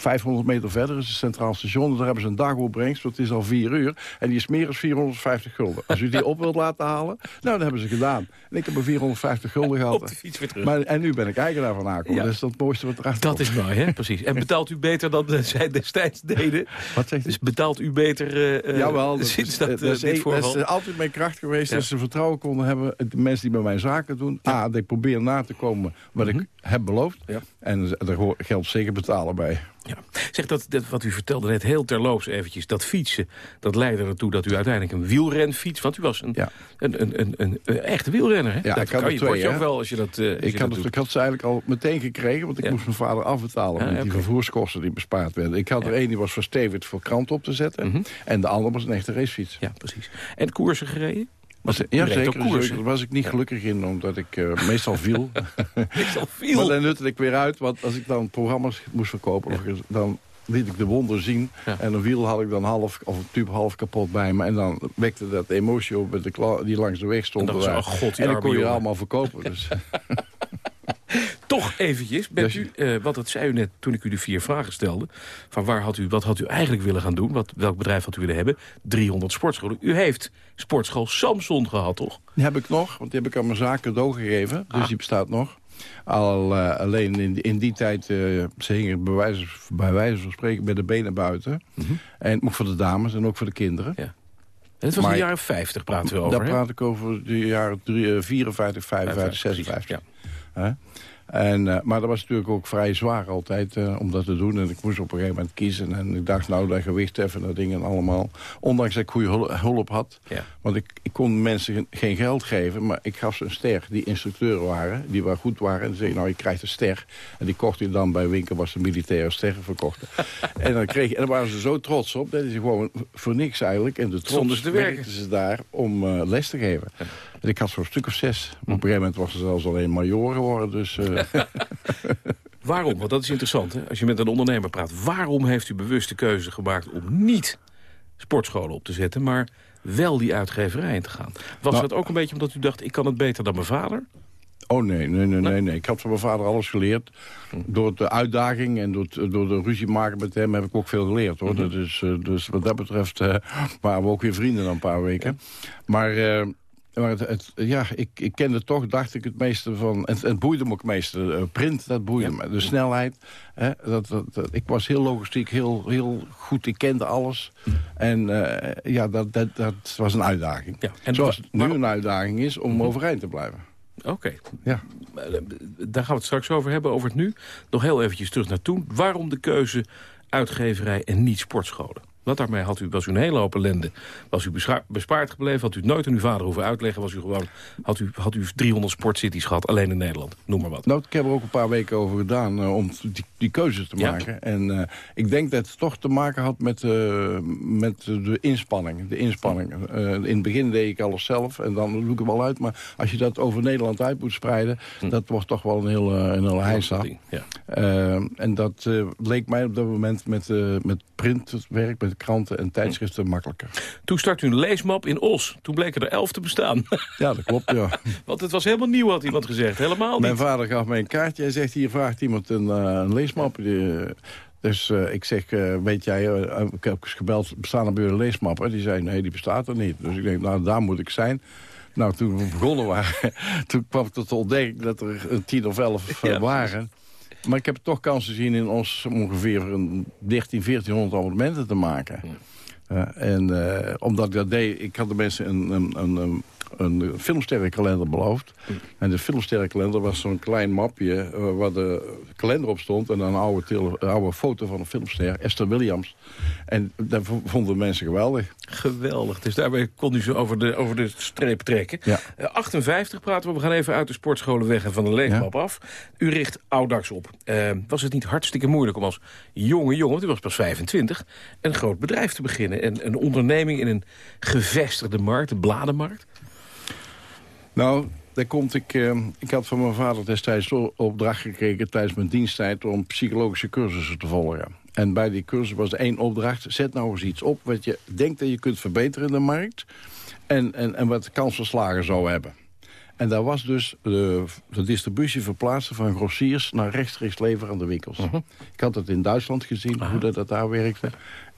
500 meter verder is het Centraal Station. Daar hebben ze een dagopbrengst, want het is al vier uur. En die is meer dan 450 gulden. Als u die op wilt laten halen, nou, dat hebben ze gedaan. En ik heb een 450 gulden gehad. Op de fiets weer terug. Maar, en nu ben ik eigenaar van. Ja. Dat is dat mooiste wat erachter Dat komt. is mooi, hè? Precies. En betaalt u beter dan zij destijds deden? *laughs* Wat zegt u? Dus betaalt u beter uh, Jawel, dat sinds is, dat, dat, eh, is, dit dat is altijd mijn kracht geweest. Ja. Dat ze vertrouwen konden hebben. De mensen die bij mij zaken doen. A, dat ik probeer na te komen wat ik heb beloofd. Mhm. Ja. En daar hoort geld zeker betalen bij. Ja. Zeg, dat, dat, wat u vertelde net heel terloops eventjes. Dat fietsen, dat leidde ertoe dat u uiteindelijk een wielrenfiets... want u was een, een, een, een, een, een echte wielrenner, hè? Ja, dat ik had kan er je, twee, je ook wel als je dat, eh, als je Ik dat had, het, ik had ze eigenlijk al meteen gekregen, want ik Ja. moest mijn vader afbetalen Ja, met die vervoerskosten die bespaard werden. Ik had er één die was verstevigd voor krant op te zetten. En de andere was een echte racefiets. Mhm. Ja, precies. En koersen gereden? Was, ja, zeker. zeker. Daar was ik niet gelukkig in, omdat ik eh, meestal viel. *laughs* Meestal viel. Maar dan nutte ik weer uit, want als ik dan programma's moest verkopen... dan liet ik de wonder zien. Ja. En een wiel had ik dan half, of een tube half kapot bij me. En dan wekte dat emotie op met de die langs de weg stonden. En was oh god, en dan kon je allemaal verkopen. Dus. *laughs* Toch eventjes, bent u, eh, want dat zei u net toen ik u de vier vragen stelde... van waar had u, wat had u eigenlijk willen gaan doen? Wat, welk bedrijf had u willen hebben? 300 sportscholen. U heeft sportschool Samson gehad, toch? Die heb ik nog, want die heb ik aan mijn zaak cadeau gegeven. Dus Ah. die bestaat nog. Al, eh, alleen in, die- in die tijd, eh, ze hingen bij wijze, bij wijze van spreken bij de benen buiten. En ook voor de dames en ook voor de kinderen. Ja. En het was Maar- in de jaren 50 praten we over, Daar praat ik over de jaren drie- eh, 54, 55, 56. Hè? En, eh, maar dat was natuurlijk ook vrij zwaar altijd eh, om dat te doen. En ik moest op een gegeven moment kiezen. En ik dacht, nou, dat gewicht even, dat dingen allemaal. Ondanks dat ik goede hul- hulp had. Ja. Want ik, ik kon mensen geen- geld geven. Maar ik gaf ze een ster die instructeuren waren. Die wel goed waren. En dan zei ik, nou, je krijgt een ster. En die kocht hij dan bij winkel waar ze militaire sterren verkochten. *laughs* en, dan kreeg, en daar waren ze zo trots op. Dat is gewoon voor niks eigenlijk. En de trots ze te werken. werkten ze daar om eh, les te geven. En ik had zo'n stuk of zes. Maar op een gegeven moment was ze zelfs alleen major geworden. Dus eh, *laughs* Waarom? Want dat is interessant, hè? Als je met een ondernemer praat. Waarom heeft u bewust de keuze gemaakt om niet sportscholen op te zetten... maar wel die uitgeverij in te gaan. Was Nou- dat ook een beetje omdat u dacht, ik kan het beter dan mijn vader? Oh nee, nee, nee, nee, nee. Ik had van mijn vader alles geleerd. Door de uitdaging en door, het- door de ruzie maken met hem heb ik ook veel geleerd. hoor. dat is, eh, dus wat dat betreft eh, waren we ook weer vrienden na een paar weken. Maar, maar het, het- ja, ik, ik kende toch, dacht ik, het meeste van... Het, het boeide me ook het meeste. Eh, print, dat boeide me. De snelheid. Hè, dat, dat, dat- ik was heel logistiek, heel, heel goed. Ik kende alles. En eh, ja, dat, dat, dat was een uitdaging. en Zoals het nu een uitdaging is om overeind te blijven. Oké. Ja. Eh, Daar gaan we het straks over hebben, over het nu. Nog heel eventjes terug naar toen. Waarom de keuze uitgeverij en niet sportscholen? Want daarmee had u, was u een hele hoop ellende. Was u bespaard gebleven, had u het nooit aan uw vader hoeven uitleggen. Was u gewoon, had, u, had u 300 sportcities gehad, alleen in Nederland. Noem maar wat. Nou, ik heb er ook een paar weken over gedaan eh, om die, die keuzes te Ja. maken. En eh, ik denk dat het toch te maken had met, eh, met de inspanning. De inspanning. In het begin deed ik alles zelf en dan doe ik het wel uit. Maar als je dat over Nederland uit moet spreiden... dat wordt toch wel een hele, een hele heisa. Ja. En dat leek mij op dat moment met, met printwerk, met kranten en tijdschriften makkelijker. Toen start u een leesmap in Os. Toen bleken er elf te bestaan. Ja, dat klopt, ja. *laughs* Want het was helemaal nieuw, had iemand gezegd. Helemaal niet. Mijn vader gaf mij een kaartje en zegt, hier vraagt iemand een, eh, een leesmap. Die, eh, dus eh, ik zeg, weet jij, ik heb eens gebeld, bestaan er bij een leesmap? Die zei, nee, die bestaat er niet. Dus ik denk, nou, daar moet ik zijn. Nou, toen we begonnen *laughs* waren, toen kwam ik tot de ontdekking dat er een tien of elf Ja, waren. Maar ik heb toch kansen gezien in ons ongeveer een 13, 1400 abonnementen te maken. Ja, en eh, omdat ik dat deed, ik had de mensen een, een, een, een, filmsterrenkalender beloofd. En de filmsterrenkalender was zo'n klein mapje eh, waar de kalender op stond... en een oude, tele- een oude foto van een filmster, Esther Williams. En dat vonden mensen geweldig. Geweldig. Dus daarbij kon u ze over de, over de streep trekken. Ja. Eh, 58 praten we. We gaan even uit de sportscholen weg en van de leefmap af. U richt Audax op. Eh, was het niet hartstikke moeilijk om als jonge jongen, want u was pas 25... een groot bedrijf te beginnen. En een onderneming in een gevestigde markt, de bladenmarkt? Nou, daar komt ik... eh, ik had van mijn vader destijds de opdracht gekregen tijdens mijn diensttijd... om psychologische cursussen te volgen. En bij die cursus was één opdracht. Zet nou eens iets op wat je denkt dat je kunt verbeteren in de markt... en, en, en wat kans van slagen zou hebben. En daar was dus de, de distributie verplaatsen van grossiers... naar rechtstreeks leveren aan de winkels. Ik had het in Duitsland gezien, hoe dat, dat daar werkte.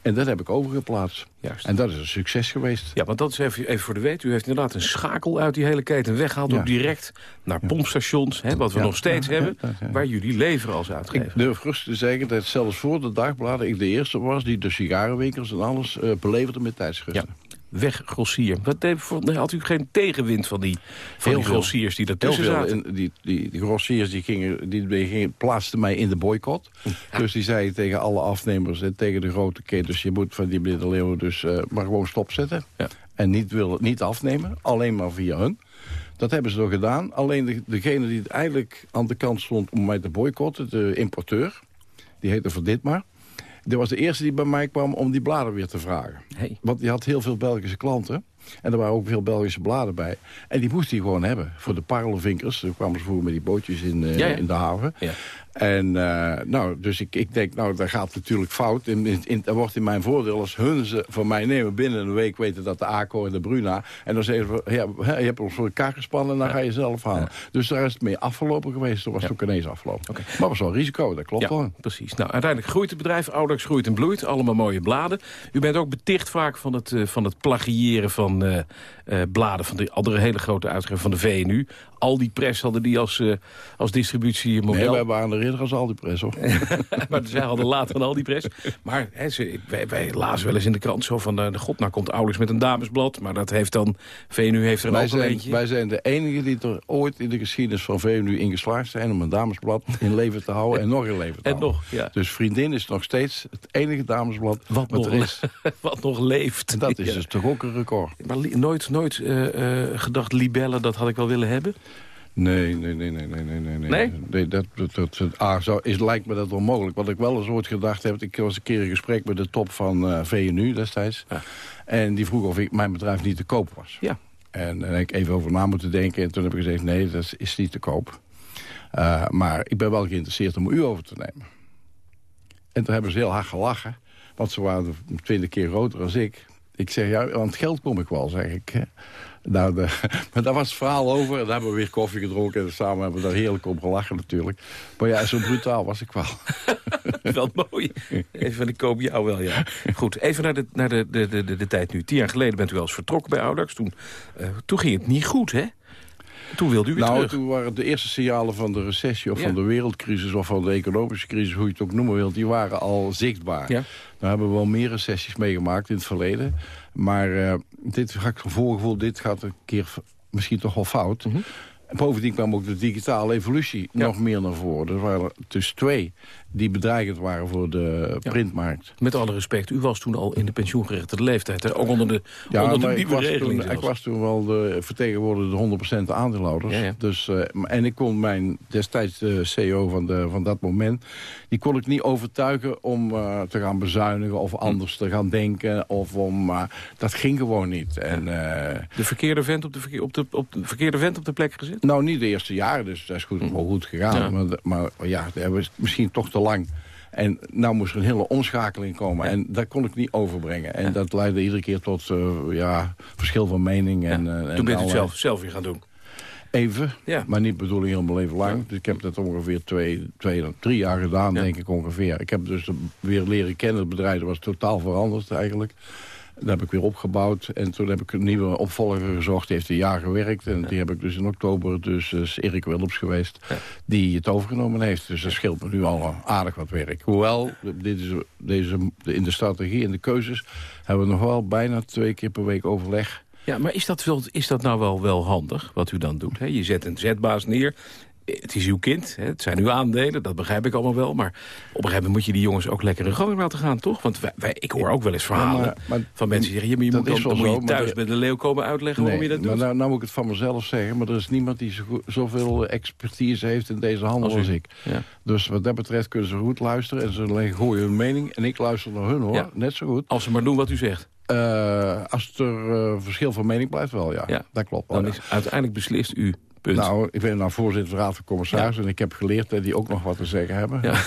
En dat heb ik overgeplaatst. Juist. En dat is een succes geweest. Ja, want dat is even, even voor de weet. U heeft inderdaad een schakel uit die hele keten weggehaald... Ja. ook direct naar pompstations, hè, wat we Ja. nog steeds hebben... waar jullie leveren als uitgever. Ik durf rustig te zeggen dat zelfs voor de dagbladen... ik de eerste was die de sigarenwinkels en alles eh, beleverde met tijdschriften. Weg grossier. Wat deed, voor- nee, had u geen tegenwind van die, van die grossiers die ertussen zaten? En die, die, die grossiers die gingen, die, gingen, plaatsten mij in de boycott. Dus die zeiden tegen alle afnemers en tegen de grote ketens... je moet van die middeleeuwen dus eh, maar gewoon stopzetten. En niet, willen, niet afnemen, alleen maar via hun. Dat hebben ze toch gedaan. Alleen de, degene die eigenlijk aan de kant stond om mij te boycotten... de importeur, die heette Van Ditmar... Die was de eerste die bij mij kwam om die bladen weer te vragen. Want die had heel veel Belgische klanten. En er waren ook veel Belgische bladen bij. En die moest hij gewoon hebben. Voor de parelvinkers. Daar kwamen ze vroeger met die bootjes in, eh, Ja, ja. in de haven. En eh, nou, dus ik, ik denk, nou, dat gaat natuurlijk fout. In, in, in- dat wordt in mijn voordeel als hun ze van mij nemen. Binnen een week weten dat de ACO en de Bruna. En dan zeggen ze, ja, je hebt ons voor elkaar gespannen en dan ga je zelf halen. Dus daar is het mee afgelopen geweest. Toen was het ook ineens afgelopen. Maar was wel risico, dat klopt wel. precies. Nou, uiteindelijk groeit het bedrijf. Audax groeit en bloeit. Allemaal mooie bladen. U bent ook beticht vaak van het, eh, van het plagiëren van eh, bladen... van de andere hele grote uitgever van de VNU. Al die press hadden die als, als distributiemodel. Nee, eerder als al die pres, hoor. *laughs* maar zij hadden later dan die pres. Maar hè, ze, wij, wij lazen wel eens in de krant zo van... eh, de god, nou komt Audax met een damesblad. Maar dat heeft dan... VNU heeft er een Wij zijn, eentje. wij zijn de enige die er ooit in de geschiedenis van VNU in geslaagd zijn... om een damesblad in leven te houden en nog in leven te En houden. nog, ja. Dus Vriendin is nog steeds het enige damesblad wat, nog er is. *laughs* wat nog leeft. En dat is Ja. dus toch ook een record. Maar nooit, nooit eh, eh, gedacht, libellen, dat had ik wel willen hebben? Nee, nee, nee, nee, nee, nee, nee. Nee? dat, dat, dat, dat- ah, zo is, lijkt me dat onmogelijk. Wat ik wel eens ooit gedacht heb... Ik was een keer in gesprek met de top van eh, VNU destijds. En die vroeg of ik, mijn bedrijf niet te koop was. Ja. En daar heb ik even over na moeten denken. En toen heb ik gezegd, nee, dat is- niet te koop. Eh, maar ik ben wel geïnteresseerd om u over te nemen. En toen hebben ze heel hard gelachen. Want ze waren twintig keer groter dan ik. Ik zeg, ja, aan het geld kom ik wel, zeg ik. Nou, *laughs* maar daar was het verhaal over. En daar hebben we weer koffie gedronken. En samen hebben we daar heerlijk om gelachen natuurlijk. Maar ja, zo brutaal was ik wel. *laughs* wel mooi. Even van die koop jou wel, ja. Goed, even naar de, naar de, de, de, de, de tijd nu. Tien jaar geleden bent u wel eens vertrokken bij Audax. Toen, eh, toen ging het niet goed, hè? Toen wilde u weer nou, terug. toen waren de eerste signalen van de recessie... of Ja. van de wereldcrisis of van de economische crisis... hoe je het ook noemen wilt, die waren al zichtbaar. Ja. Daar hebben we wel meer recessies meegemaakt in het verleden. Maar eh, dit ga ik een voorgevoel, dit gaat een keer misschien toch wel fout. Mhm. En bovendien kwam ook de digitale evolutie nog meer naar voren. Er waren dus twee die bedreigend waren voor de printmarkt. Met alle respect, u was toen al in de pensioengerechtigde leeftijd. Hè? Ook onder de, Ja, onder de maar ik nieuwe was, toen, regeling ik was toen wel de vertegenwoordiger de 100% aandeelhouders. Ja. Dus, eh, en ik kon mijn destijds de CEO van, de, van dat moment... die kon ik niet overtuigen om eh, te gaan bezuinigen... of anders te gaan denken. Of om, dat ging gewoon niet. En, eh, De verkeerde vent op de, verkeer, op, de, op de verkeerde vent op de plek gezet? Nou, niet de eerste jaren, dus dat is goed, wel goed gegaan. Ja. Maar, maar ja, dat hebben we misschien toch te lang. En nou moest er een hele omschakeling komen. En dat kon ik niet overbrengen. En dat leidde iedere keer tot eh, ja, verschil van mening. En, eh, en Toen bent u het zelf, zelf weer gaan doen. Even, Ja. maar niet bedoeling heel mijn leven lang. Dus ik heb dat ongeveer twee, twee drie jaar gedaan, denk ik ongeveer. Ik heb dus weer leren kennen. Het bedrijf was totaal veranderd eigenlijk. Dat heb ik weer opgebouwd. En toen heb ik een nieuwe opvolger gezocht. Die heeft een jaar gewerkt. En die heb ik dus in oktober, dus is Erik Willems geweest... die het overgenomen heeft. Dus dat scheelt me nu al aardig wat werk. Hoewel, dit is, deze, in de strategie en de keuzes... hebben we nog wel bijna twee keer per week overleg... Ja, maar is dat, wel, is dat nou wel, wel handig, wat u dan doet? Hè? Je zet een zetbaas neer. Het is uw kind, hè? het zijn uw aandelen, dat begrijp ik allemaal wel. Maar op een gegeven moment moet je die jongens ook lekker in gang laten gaan, toch? Want wij, wij- ik hoor ook wel eens verhalen Ja, maar- maar- van mensen die zeggen... Ja, maar je moet, dan, moet je thuis bij de leeuw komen uitleggen waarom je dat doet. maar nou, nou moet ik het van mezelf zeggen. Maar er is niemand die zo zoveel expertise heeft in deze handel Als ik. Ja. Dus wat dat betreft kunnen ze goed luisteren. En ze leggen gooien hun mening. En ik luister naar hun hoor. Net zo goed. Als ze maar doen wat u zegt. Eh, als er eh, verschil van mening blijft wel, ja. Ja. Dat klopt. Dan Ja. is uiteindelijk beslist u. Punt. Nou, ik ben nou voorzitter van de Raad van Commissarissen. En ik heb geleerd dat die ook nog wat te zeggen hebben. Ja.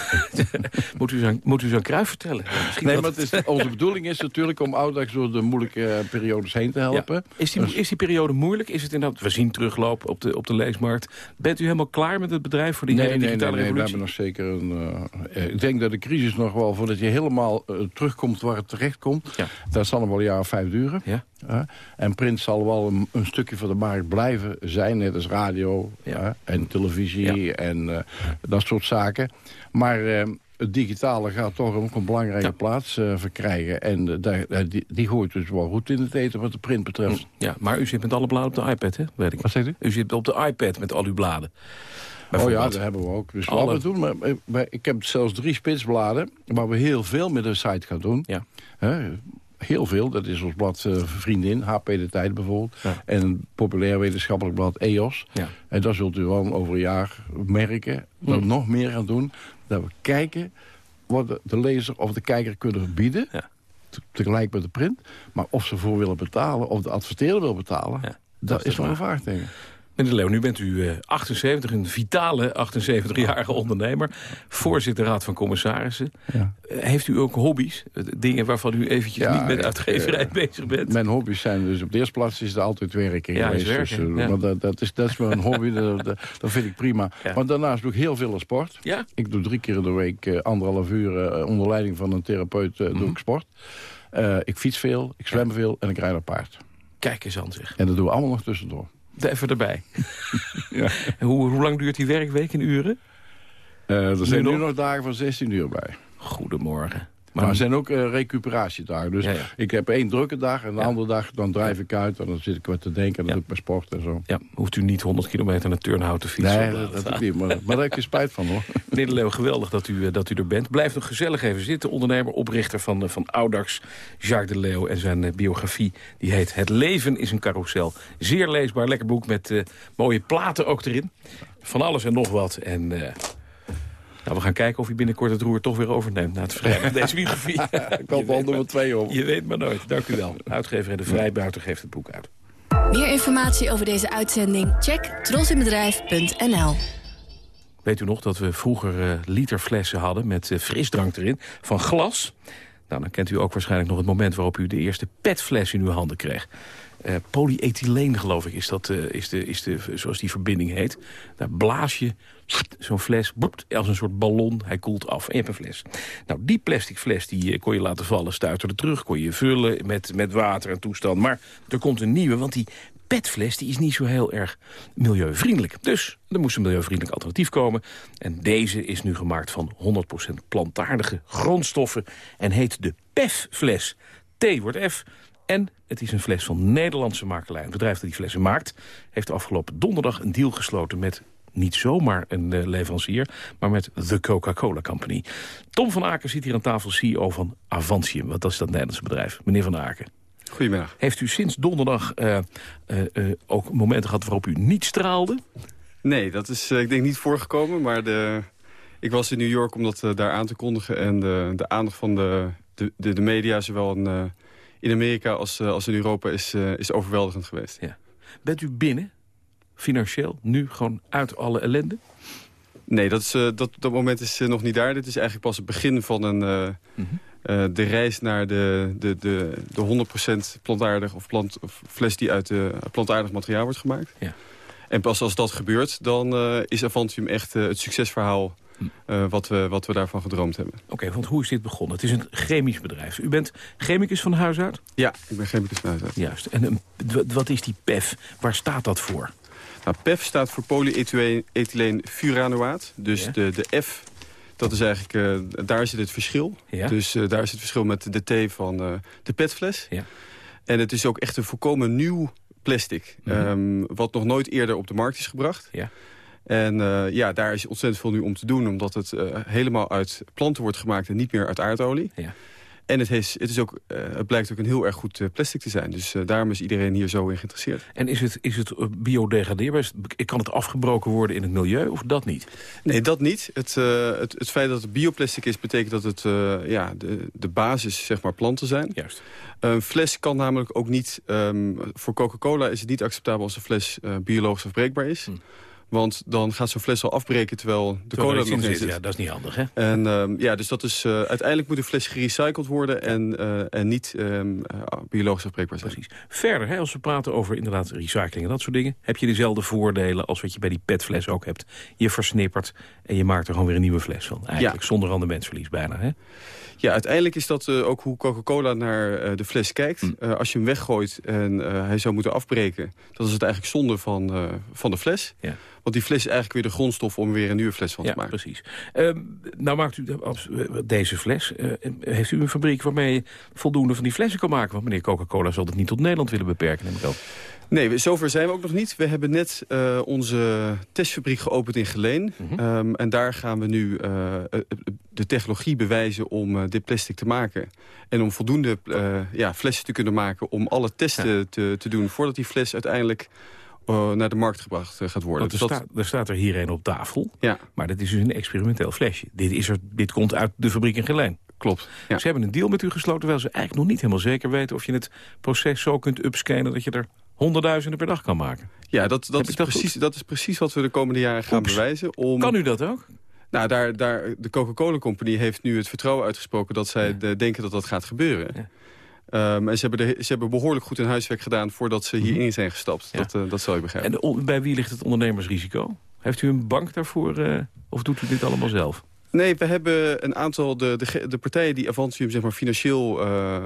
*laughs* moet, u zo'n, moet u zo'n kruif vertellen? Misschien Nee, maar het is, *laughs* onze bedoeling is natuurlijk om Audax door de moeilijke eh, periodes heen te helpen. Ja. Is, die, Dus- is die periode moeilijk? Is het inderdaad, we zien teruglopen op de, op de leesmarkt. Bent u helemaal klaar met het bedrijf voor die nee, hele nee, digitale nee, nee, we revolutie? hebben nog zeker een... eh, eh, ik denk dat de crisis nog wel, voordat je helemaal terugkomt waar het terecht komt... Ja. dat zal nog wel een jaar of vijf duren. Ja. En print zal wel een, een stukje van de markt blijven zijn, net als radio Ja. en televisie en eh, dat soort zaken. Maar eh, het digitale gaat toch ook een belangrijke Ja. plaats eh, verkrijgen. En eh, daar, die, die gooit dus wel goed in het eten wat de print betreft. Ja, maar u zit met alle bladen op de iPad, hè? Weet ik. Wat zegt u? U zit op de iPad met al uw bladen. Oh ja, dat hebben we ook. Dus Alle- we doen, maar, ik heb zelfs drie spitsbladen... waar we heel veel met de site gaan doen. Ja. Heel veel. Dat is ons blad eh, Vriendin, HP De Tijd bijvoorbeeld. Ja. En een populair wetenschappelijk blad EOS. Ja. En daar zult u wel over een jaar merken... dat we Mm. nog meer gaan doen. Dat we kijken wat de, de lezer of de kijker kunnen bieden... Ja. tegelijk met de print. Maar of ze voor willen betalen, of de adverteerder wil betalen... Dat, is nog een vraagteken. Meneer Leeuw, nu bent u eh, 78, een vitale 78-jarige ondernemer. Voorzitter Raad van Commissarissen. Ja. Eh, heeft u ook hobby's? Eh, Dingen waarvan u eventjes Ja, niet met uitgeverij eh, *laughs* bezig bent? Mijn hobby's zijn dus op de eerste plaats is het altijd werken Ja, geweest. werken, dus, eh, ja. dat, dat, is, dat is mijn hobby, *laughs* dat, vind ik prima. Maar daarnaast doe ik heel veel sport. Ja? Ik doe drie keer in de week eh, anderhalf uur eh, onder leiding van een therapeut eh, Mhm. doe ik sport. Eh, ik fiets veel, ik zwem veel en ik rijd op paard. Kijk eens aan zich. En dat doen we allemaal nog tussendoor. Even erbij. *laughs* Ja. Hoe, hoe lang duurt die werkweek in uren? Eh, er zijn nu nog? nog dagen van 16 uur bij. Goedemorgen. Maar er zijn ook eh, recuperatiedagen. Dus Ja, ja. ik heb één drukke dag en de Ja. andere dag dan drijf ik uit. En dan zit ik wat te denken en dan doe ik mijn sport en zo. Ja, hoeft u niet 100 kilometer naar Turnhout te fietsen. Nee, dat, dat niet. Maar, maar daar heb ik spijt van hoor. *laughs* Meneer de Leeuw, geweldig dat u, eh, dat u er bent. Blijf nog gezellig even zitten. Ondernemer, oprichter van, eh, van Audax, Jacques de Leeuw. En zijn biografie, die heet Het leven is een carousel. Zeer leesbaar, lekker boek met mooie platen ook erin. Van alles en nog wat. En nou, we gaan kijken of hij binnenkort het roer toch weer overneemt... na het van *laughs* deze biografie. Ik kan wel nummer twee op. Je weet maar nooit. Dank u wel. Uitgever De Vrijbuiter geeft het boek uit. Meer informatie over deze uitzending? Check trosinbedrijf.nl Weet u nog dat we vroeger eh, literflessen hadden met eh, frisdrank erin, van glas? Nou, dan kent u ook waarschijnlijk nog het moment waarop u de eerste petfles in uw handen kreeg. Uh, polyethyleen, geloof ik, is, dat, uh, is, de, is de, zoals die verbinding heet. Daar blaas je zo'n fles als een soort ballon. Hij koelt af en je een fles. Nou, die plastic fles die uh, kon je laten vallen, stuiterde terug. Kon je vullen met, met water en toestand. Maar er komt een nieuwe, want die petfles die is niet zo heel erg milieuvriendelijk. Dus er moest een milieuvriendelijk alternatief komen. En deze is nu gemaakt van 100% plantaardige grondstoffen... en heet de PEF-fles. T wordt F. En het is een fles van Nederlandse makelij. Het bedrijf dat die flessen maakt... heeft afgelopen donderdag een deal gesloten met niet zomaar een uh, leverancier, maar met The Coca-Cola Company. Tom van Aken zit hier aan tafel, CEO van Avantium. Wat is dat Nederlandse bedrijf? Meneer van Aken. Goedemiddag. Heeft u sinds donderdag uh, uh, ook momenten gehad waarop u niet straalde? Nee, dat is ik denk niet voorgekomen, maar de, ik was in New York om dat daar aan te kondigen. En de, de aandacht van de, de, de, media, zowel in, in Amerika als, als in Europa, is, is overweldigend geweest. Ja. Bent u binnen, financieel, nu gewoon uit alle ellende? Nee, dat, is, dat, dat moment is nog niet daar. Dit is eigenlijk pas het begin van een... Mm -hmm. Uh, de reis naar de, de, de, de 100% plantaardig of, plant, of fles die uit plantaardig materiaal wordt gemaakt. Ja. En pas als dat gebeurt, dan is Avantium echt het succesverhaal wat, we, wat we daarvan gedroomd hebben. Oké, okay, want hoe is dit begonnen? Het is een chemisch bedrijf. U bent chemicus van huis uit? Ja, ik ben chemicus van huis uit. Juist. En wat is die PEF? Waar staat dat voor? Nou, PEF staat voor polyethyleen furanoaat. Dus ja. de, de F dat is eigenlijk, uh, daar zit het verschil. Ja. Dus uh, daar is het verschil met de thee van uh, de petfles. Ja. En het is ook echt een volkomen nieuw plastic. Mm -hmm. um, wat nog nooit eerder op de markt is gebracht. Ja. En ja, daar is ontzettend veel nu om te doen. Omdat het helemaal uit planten wordt gemaakt en niet meer uit aardolie. Ja. En het, is, het, is ook, uh, het blijkt ook een heel erg goed uh, plastic te zijn. Dus uh, daarom is iedereen hier zo in geïnteresseerd. En is het, is het biodegradeerbaar? Kan het afgebroken worden in het milieu of dat niet? Nee, dat niet. Het, het, het feit dat het bioplastic is, betekent dat het ja, de, de basis zeg maar, planten zijn. Juist. Een fles kan namelijk ook niet... Um, voor Coca-Cola is het niet acceptabel als een fles biologisch afbreekbaar is. Hm. Want dan gaat zo'n fles al afbreken terwijl de cola er nog in zit. Ja, dat is niet handig, hè? En um, ja, dus dat is, uh, uiteindelijk moet de fles gerecycled worden en, uh, en niet um, uh, biologisch afbreekbaar zijn. Precies. Verder, hè, als we praten over inderdaad recycling en dat soort dingen... heb je dezelfde voordelen als wat je bij die petfles ook hebt. Je versnippert en je maakt er gewoon weer een nieuwe fles van. Eigenlijk ja. zonder rendementsverlies bijna, hè? Ja, uiteindelijk is dat ook hoe Coca-Cola naar de fles kijkt. Hm. Als je hem weggooit en hij zou moeten afbreken... dan is het eigenlijk zonde van, van de fles. Ja. Want die fles is eigenlijk weer de grondstof om weer een nieuwe fles van ja, te maken. precies. Uh, nou maakt u deze fles. Uh, heeft u een fabriek waarmee je voldoende van die flessen kan maken? Want meneer Coca-Cola zal het niet tot Nederland willen beperken, neem ik ook. Nee, zover zijn we ook nog niet. We hebben net uh, onze testfabriek geopend in Geleen. Mhm. Mm -hmm. um, en daar gaan we nu uh, de technologie bewijzen om uh, dit plastic te maken. En om voldoende ja, flessen te kunnen maken om alle testen ja. te, te doen... voordat die fles uiteindelijk uh, naar de markt gebracht uh, gaat worden. Want er, dus dat... staat, er staat er hier een op tafel, ja. maar dat is dus een experimenteel flesje. Dit, is er, dit komt uit de fabriek in Geleen. Klopt. Ja. Ze hebben een deal met u gesloten... terwijl ze eigenlijk nog niet helemaal zeker weten... of je het proces zo kunt upscalen dat je er honderdduizenden per dag kan maken. Ja, dat, dat, is, dat precies, dat is precies wat we de komende jaren gaan Oeps. bewijzen. Om... Kan u dat ook? Nou, daar, daar, de Coca-Cola Company heeft nu het vertrouwen uitgesproken... dat zij Ja. de, denken dat dat gaat gebeuren. Ja. Um, en ze hebben, de, ze hebben behoorlijk goed hun huiswerk gedaan... voordat ze hierin zijn gestapt. Ja. Dat, uh, dat zal je begrijpen. En bij wie ligt het ondernemersrisico? Heeft u een bank daarvoor eh, of doet u dit allemaal zelf? Nee, we hebben een aantal... De, de, de partijen die Avantium zeg maar, financieel uh,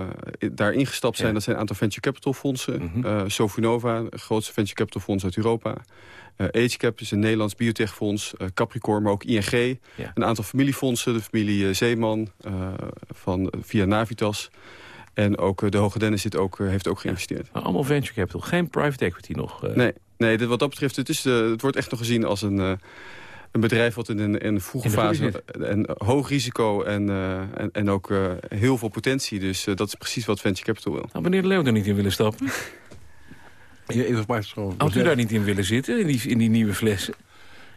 daar ingestapt zijn... Ja. dat zijn een aantal venture capital fondsen. Mhm. Uh, Sofinova, het grootste venture capital fonds uit Europa. Uh, AgeCap is een Nederlands biotechfonds. Capricorn, maar ook ING. Ja. Een aantal familiefondsen. De familie Zeeman van, via Navitas. En ook uh, de Hoge Dennis zit ook, uh, heeft ook geïnvesteerd. Nou, allemaal venture capital, geen private equity nog. eh. Nee, nee dit- wat dat betreft, het, is, uh, het wordt echt nog gezien als een, uh, een bedrijf... wat in een, in een vroege fase en hoog risico en, uh, en, en ook uh, heel veel potentie. Dus uh, dat is precies wat venture capital wil. Had meneer de Leeuw er niet in willen stappen? *laughs* Ja, even maar Had u daar niet in willen zitten, in die, in die nieuwe flessen?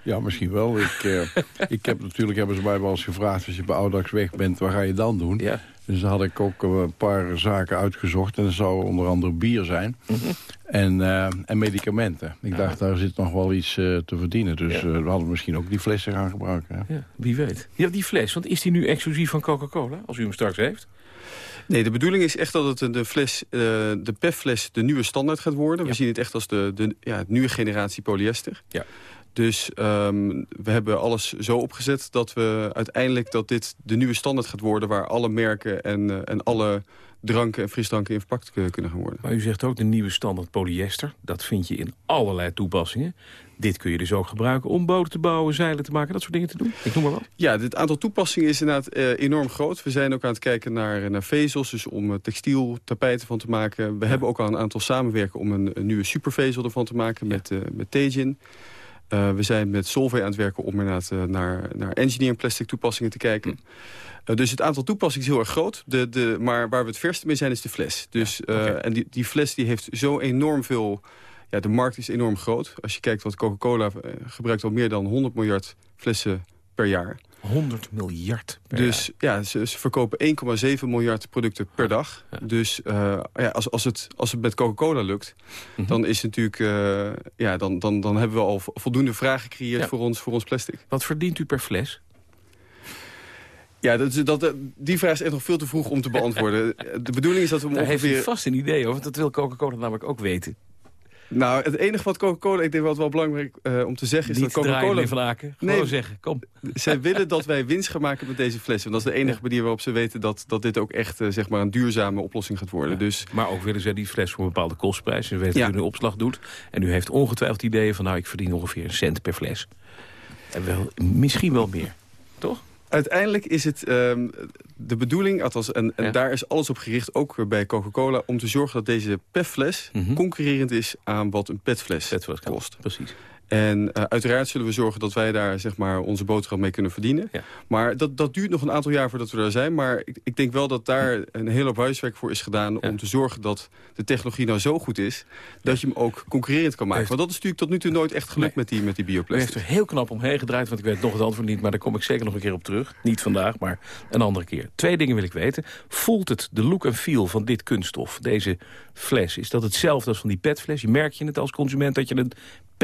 Ja, misschien wel. Ik, eh, *laughs* ik heb natuurlijk hebben ze mij wel eens gevraagd... als je bij Audax weg bent, wat ga je dan doen? Ja. Dus dan had ik ook eh, een paar zaken uitgezocht. En dat zou onder andere bier zijn. *laughs* En, eh, en medicamenten. Ik Ja. dacht, daar zit nog wel iets eh, te verdienen. Dus Ja. eh, we hadden misschien ook die flessen gaan gebruiken. hè. Ja, wie weet. Ja, die fles, want is die nu exclusief van Coca-Cola, als u hem straks heeft? Nee, de bedoeling is echt dat het de, fles, uh, de PEF-fles de nieuwe standaard gaat worden. We zien het echt als de, de ja, nieuwe generatie polyester. Ja. Dus um, we hebben alles zo opgezet dat we uiteindelijk dat dit de nieuwe standaard gaat worden... waar alle merken en, uh, en alle dranken en frisdranken in verpakt kunnen gaan worden. Maar u zegt ook de nieuwe standaard polyester. Dat vind je in allerlei toepassingen. Dit kun je dus ook gebruiken om boten te bouwen, zeilen te maken, dat soort dingen te doen? Ik noem maar wat. Ja, het aantal toepassingen is inderdaad uh, enorm groot. We zijn ook aan het kijken naar, naar vezels, dus om uh, textiel, tapijten van te maken. We ja. hebben ook al een aantal samenwerken om een, een nieuwe supervezel ervan te maken ja. met, uh, met Tejin. Uh, we zijn met Solvay aan het werken om inderdaad uh, naar, naar engineering plastic toepassingen te kijken. Uh, dus het aantal toepassingen is heel erg groot. De, de, maar waar we het verste mee zijn is de fles. Dus, ja, okay. En die, die fles die heeft zo enorm veel... Ja, de markt is enorm groot. Als je kijkt wat Coca-Cola gebruikt al meer dan 100 miljard flessen per jaar. 100 miljard per Dus jaar. ja, ze, ze verkopen 1,7 miljard producten per dag. Ja. Dus uh, ja, als, als, het, als het met Coca-Cola lukt, mm -hmm. dan is het natuurlijk... Uh, ja, dan, dan, dan hebben we al voldoende vragen gecreëerd ja. voor, ons, voor ons plastic. Wat verdient u per fles? Ja, dat, dat, die vraag is echt nog veel te vroeg om te beantwoorden. *laughs* De bedoeling is dat we Daar ongeveer... heeft u vast een idee over, dat wil Coca-Cola namelijk ook weten. Nou, het enige wat Coca-Cola, ik denk wat wel belangrijk uh, om te zeggen... is Niet dat Coca-Cola... van Aken, gewoon nee, zeggen, kom. Zij willen dat wij winst gaan maken met deze flessen. Want dat is de enige ja. manier waarop ze weten dat, dat dit ook echt uh, zeg maar een duurzame oplossing gaat worden. Ja. Dus... Maar ook willen zij die fles voor een bepaalde kostprijs. Ze weten ja. dat u een opslag doet. En u heeft ongetwijfeld ideeën van, nou, ik verdien ongeveer een cent per fles. En wel, misschien wel meer, toch? Uiteindelijk is het um, de bedoeling, althans, en, en ja. daar is alles op gericht, ook bij Coca-Cola... om te zorgen dat deze PET-fles mm -hmm. concurrerend is aan wat een PET-fles Pet kost. Precies. En uh, uiteraard zullen we zorgen dat wij daar zeg maar, onze boterham mee kunnen verdienen. Ja. Maar dat, dat duurt nog een aantal jaar voordat we daar zijn. Maar ik, ik denk wel dat daar een hele hoop huiswerk voor is gedaan... Ja. om te zorgen dat de technologie nou zo goed is... dat je hem ook concurrerend kan maken. Heeft... Want dat is natuurlijk tot nu toe nooit echt gelukt nee. met die, met die bioplastic. U heeft er heel knap omheen gedraaid, want ik weet nog het antwoord niet... maar daar kom ik zeker nog een keer op terug. Niet vandaag, maar een andere keer. Twee dingen wil ik weten. Voelt het de look en feel van dit kunststof, deze fles? Is dat hetzelfde als van die petfles? Merk je het als consument dat je een